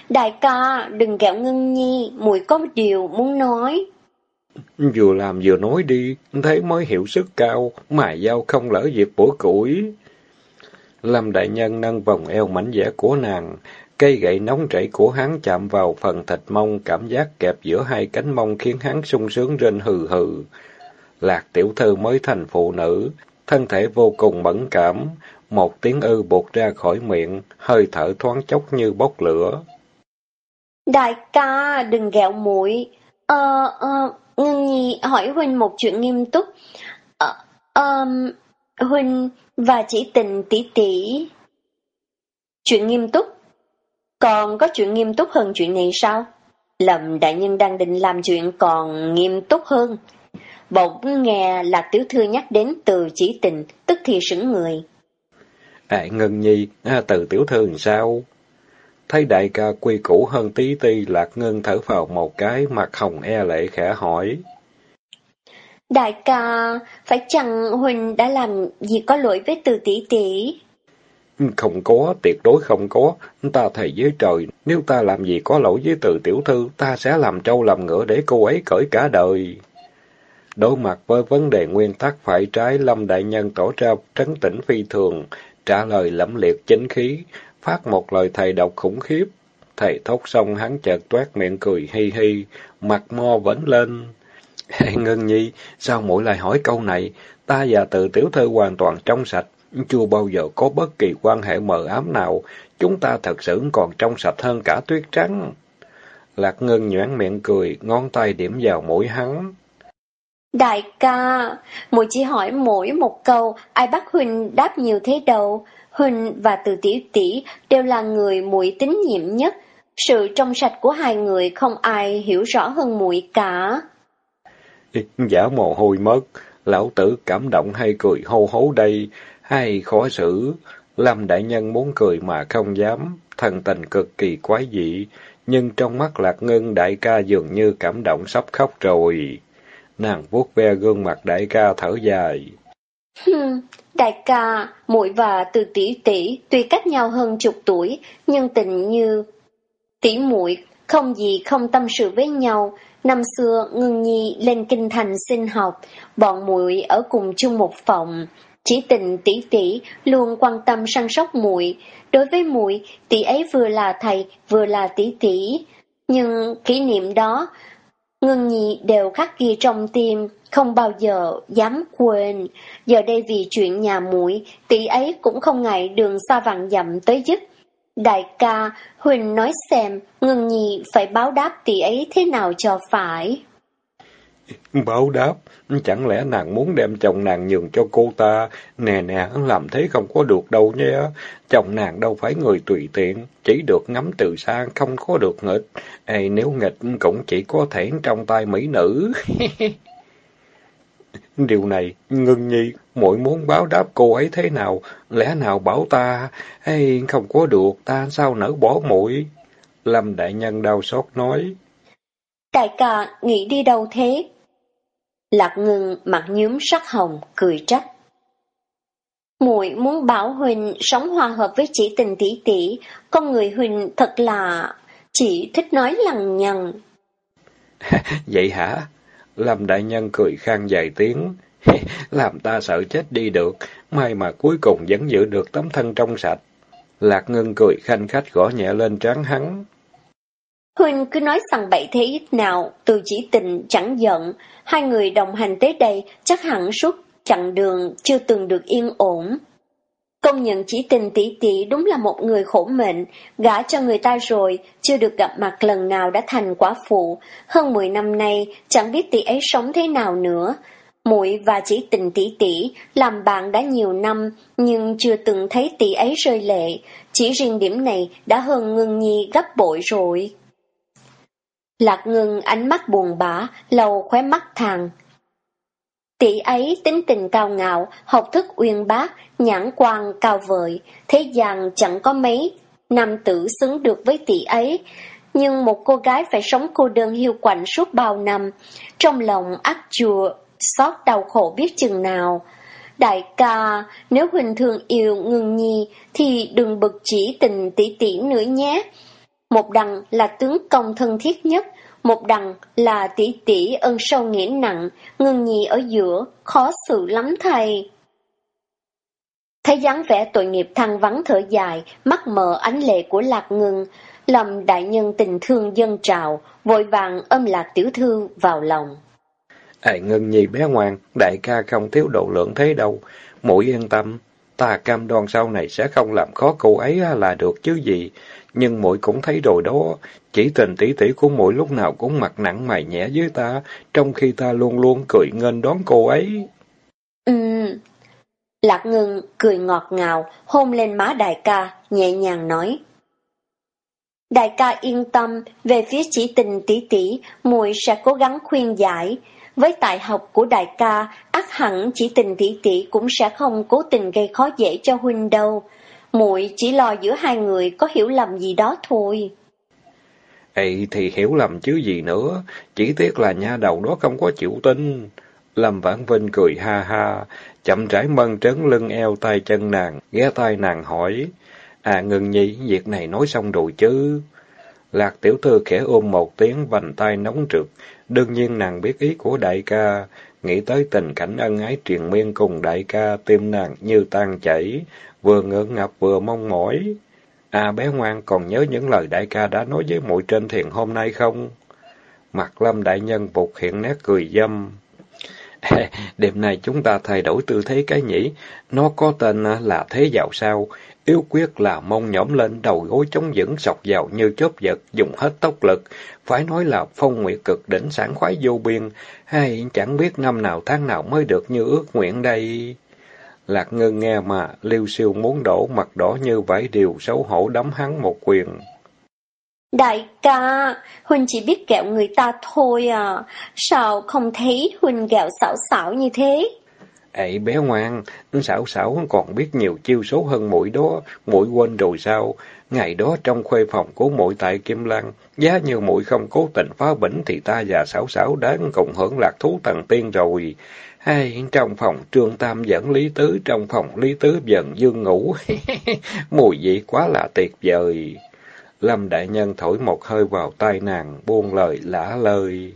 Đại ca, đừng gẹo Ngân Nhi, muội có điều muốn nói. Vừa làm vừa nói đi, thế mới hiểu sức cao, mài dao không lỡ dịp bổ củi. Lâm đại nhân nâng vòng eo mảnh vẽ của nàng, cây gậy nóng chảy của hắn chạm vào phần thịt mông, cảm giác kẹp giữa hai cánh mông khiến hắn sung sướng rên hừ hừ. Lạc tiểu thư mới thành phụ nữ, thân thể vô cùng mẫn cảm, một tiếng ư buộc ra khỏi miệng, hơi thở thoáng chốc như bốc lửa. Đại ca, đừng gẹo mũi Ờ, ờ, Ngân Nhi hỏi Huynh một chuyện nghiêm túc. Ờ, um, Huynh và chỉ tình tỷ tỷ. Chuyện nghiêm túc? Còn có chuyện nghiêm túc hơn chuyện này sao? Lầm đại nhân đang định làm chuyện còn nghiêm túc hơn. Bỗng nghe là tiểu thư nhắc đến từ chỉ tình, tức thì sững người. À, Ngân Nhi, à, từ tiểu thư làm sao? Thấy đại ca quy củ hơn tí ti, Lạc Ngân thở vào một cái, mặt hồng e lệ khẽ hỏi. Đại ca, phải chăng Huỳnh đã làm gì có lỗi với từ tỷ tỷ? Không có, tuyệt đối không có. Ta thầy với trời, nếu ta làm gì có lỗi với từ tiểu thư, ta sẽ làm trâu làm ngựa để cô ấy cởi cả đời. Đối mặt với vấn đề nguyên tắc phải trái, Lâm Đại Nhân tỏ ra trấn tĩnh phi thường, trả lời lẫm liệt chính khí, phát một lời thầy độc khủng khiếp. Thầy thốt xong hắn chợt toát miệng cười hi hi, mặt mo vẫn lên. Ngân Nhi, sao mỗi lại hỏi câu này? Ta và từ tiểu thư hoàn toàn trong sạch, chưa bao giờ có bất kỳ quan hệ mờ ám nào. Chúng ta thật sự còn trong sạch hơn cả tuyết trắng. Lạc Ngân nhoảng miệng cười, ngón tay điểm vào mũi hắn. Đại ca, muội chỉ hỏi mỗi một câu, ai bắt Huỳnh đáp nhiều thế đâu. Huỳnh và Từ Tiểu Tỷ đều là người muội tín nhiệm nhất. Sự trong sạch của hai người không ai hiểu rõ hơn muội cả. Giả mồ hôi mất, lão tử cảm động hay cười hô hố đây, hay khó xử. Lâm đại nhân muốn cười mà không dám, thần tình cực kỳ quái dị, nhưng trong mắt lạc ngân đại ca dường như cảm động sắp khóc rồi. Nàng vuốt ve gương mặt đại ca thở dài. đại ca, muội và từ tỷ tỷ tuy cách nhau hơn chục tuổi, nhưng tình như tỷ muội không gì không tâm sự với nhau. Năm xưa ngưng Nhi lên kinh thành sinh học, bọn muội ở cùng chung một phòng. Chỉ tình tỷ tỷ luôn quan tâm săn sóc muội. Đối với muội, tỷ ấy vừa là thầy, vừa là tỷ tỷ. Nhưng kỷ niệm đó Ngân Nhi đều khắc ghi trong tim, không bao giờ dám quên. Giờ đây vì chuyện nhà muội, tỷ ấy cũng không ngại đường xa vạn dặm tới giúp. Đại ca, Huỳnh nói xem, Ngân Nhi phải báo đáp tỷ ấy thế nào cho phải. Báo đáp? Chẳng lẽ nàng muốn đem chồng nàng nhường cho cô ta? Nè nè, làm thế không có được đâu nhé. Chồng nàng đâu phải người tùy tiện, chỉ được ngắm từ xa, không có được nghịch. Ê, nếu nghịch cũng chỉ có thể trong tay mỹ nữ. Điều này, ngưng nhi, muội muốn báo đáp cô ấy thế nào? Lẽ nào bảo ta, hay không có được, ta sao nỡ bỏ mũi Lâm đại nhân đau xót nói. Đại ca, nghĩ đi đâu thế? Lạc ngưng mặt nhúm sắc hồng, cười trách. Muội muốn bảo Huỳnh sống hòa hợp với chỉ tình tỷ tỷ, con người Huỳnh thật là chỉ thích nói lằng nhằng. Vậy hả? Lâm đại nhân cười khang dài tiếng. Làm ta sợ chết đi được, may mà cuối cùng vẫn giữ được tấm thân trong sạch. Lạc Ngưng cười khanh khách gõ nhẹ lên trán hắn. Huynh cứ nói rằng bậy thế ít nào, từ chỉ tình chẳng giận, hai người đồng hành tới đây chắc hẳn suốt chặng đường chưa từng được yên ổn. Công nhận chỉ tình tỷ tỷ đúng là một người khổ mệnh, gả cho người ta rồi, chưa được gặp mặt lần nào đã thành quả phụ. Hơn 10 năm nay, chẳng biết tỷ ấy sống thế nào nữa. muội và chỉ tình tỷ tỷ làm bạn đã nhiều năm, nhưng chưa từng thấy tỷ ấy rơi lệ. Chỉ riêng điểm này đã hơn ngưng nhi gấp bội rồi. Lạc ngưng ánh mắt buồn bã, lầu khóe mắt thằng. Tỷ ấy tính tình cao ngạo, học thức uyên bác, nhãn quan cao vời, thế gian chẳng có mấy, nam tử xứng được với tỷ ấy. Nhưng một cô gái phải sống cô đơn hiu quạnh suốt bao năm, trong lòng ác chùa, xót đau khổ biết chừng nào. Đại ca, nếu Huỳnh thường yêu ngừng nhi, thì đừng bực chỉ tình tỷ tỷ nữa nhé. Một đằng là tướng công thân thiết nhất, một đằng là tỷ tỷ ân sâu nghĩa nặng, ngưng nhì ở giữa, khó xử lắm thầy. Thấy dáng vẻ tội nghiệp thăng vắng thở dài, mắt mờ ánh lệ của lạc ngưng, lầm đại nhân tình thương dân trào, vội vàng ôm lạc tiểu thư vào lòng. Ê ngưng nhi bé ngoan, đại ca không thiếu độ lượng thế đâu, mũi yên tâm, ta cam đoan sau này sẽ không làm khó cô ấy là được chứ gì nhưng muội cũng thấy rồi đó, chỉ tình tỷ tỷ của muội lúc nào cũng mặt nặng mày nhẹ với ta, trong khi ta luôn luôn cười nghênh đón cô ấy. Ừ. Lạc Ngân cười ngọt ngào, hôn lên má đại ca, nhẹ nhàng nói. Đại ca yên tâm, về phía chỉ tình tỷ tỷ, muội sẽ cố gắng khuyên giải. Với tài học của đại ca, ác hẳn chỉ tình tỷ tỷ cũng sẽ không cố tình gây khó dễ cho huynh đâu muội chỉ lo giữa hai người có hiểu lầm gì đó thôi. Ê thì hiểu lầm chứ gì nữa, chỉ tiếc là nha đầu đó không có chịu tin. Lâm Vãn Vinh cười ha ha, chậm rãi mân trấn lưng eo tay chân nàng, ghé tay nàng hỏi, À ngừng nhi, việc này nói xong rồi chứ. Lạc tiểu thư khẽ ôm một tiếng vành tay nóng trực, đương nhiên nàng biết ý của đại ca, nghĩ tới tình cảnh ân ái triền miên cùng đại ca, tim nàng như tan chảy, vừa ngượng ngập vừa mong mỏi. À bé ngoan còn nhớ những lời đại ca đã nói với muội trên thiền hôm nay không? Mặt lâm đại nhân phục hiện nét cười dâm. Đêm nay chúng ta thay đổi tư thế cái nhỉ? Nó có tên là thế dạo sao? Yếu quyết là mông nhõm lên đầu gối chống vững sọc vào như chớp giật, dùng hết tốc lực. Phải nói là phong nguyệt cực đỉnh sản khoái vô biên, hay chẳng biết năm nào tháng nào mới được như ước nguyện đây. Lạc Ngân nghe mà, Liêu Siêu muốn đổ mặt đỏ như vải điều xấu hổ đấm hắn một quyền. Đại ca, Huynh chỉ biết kẹo người ta thôi à, sao không thấy Huynh gẹo xảo xảo như thế? Ê bé ngoan, xảo xảo còn biết nhiều chiêu số hơn muội đó, muội quên rồi sao? Ngày đó trong khuê phòng của muội tại Kim Lăng, giá như muội không cố tình phá bỉnh thì ta và xảo xảo đã cùng hưởng lạc thú tầng tiên rồi. Hay trong phòng trương tam dẫn Lý Tứ, trong phòng Lý Tứ dần dương ngủ. Mùi vị quá là tuyệt vời. Lâm Đại Nhân thổi một hơi vào tai nàng, buông lời lã lời.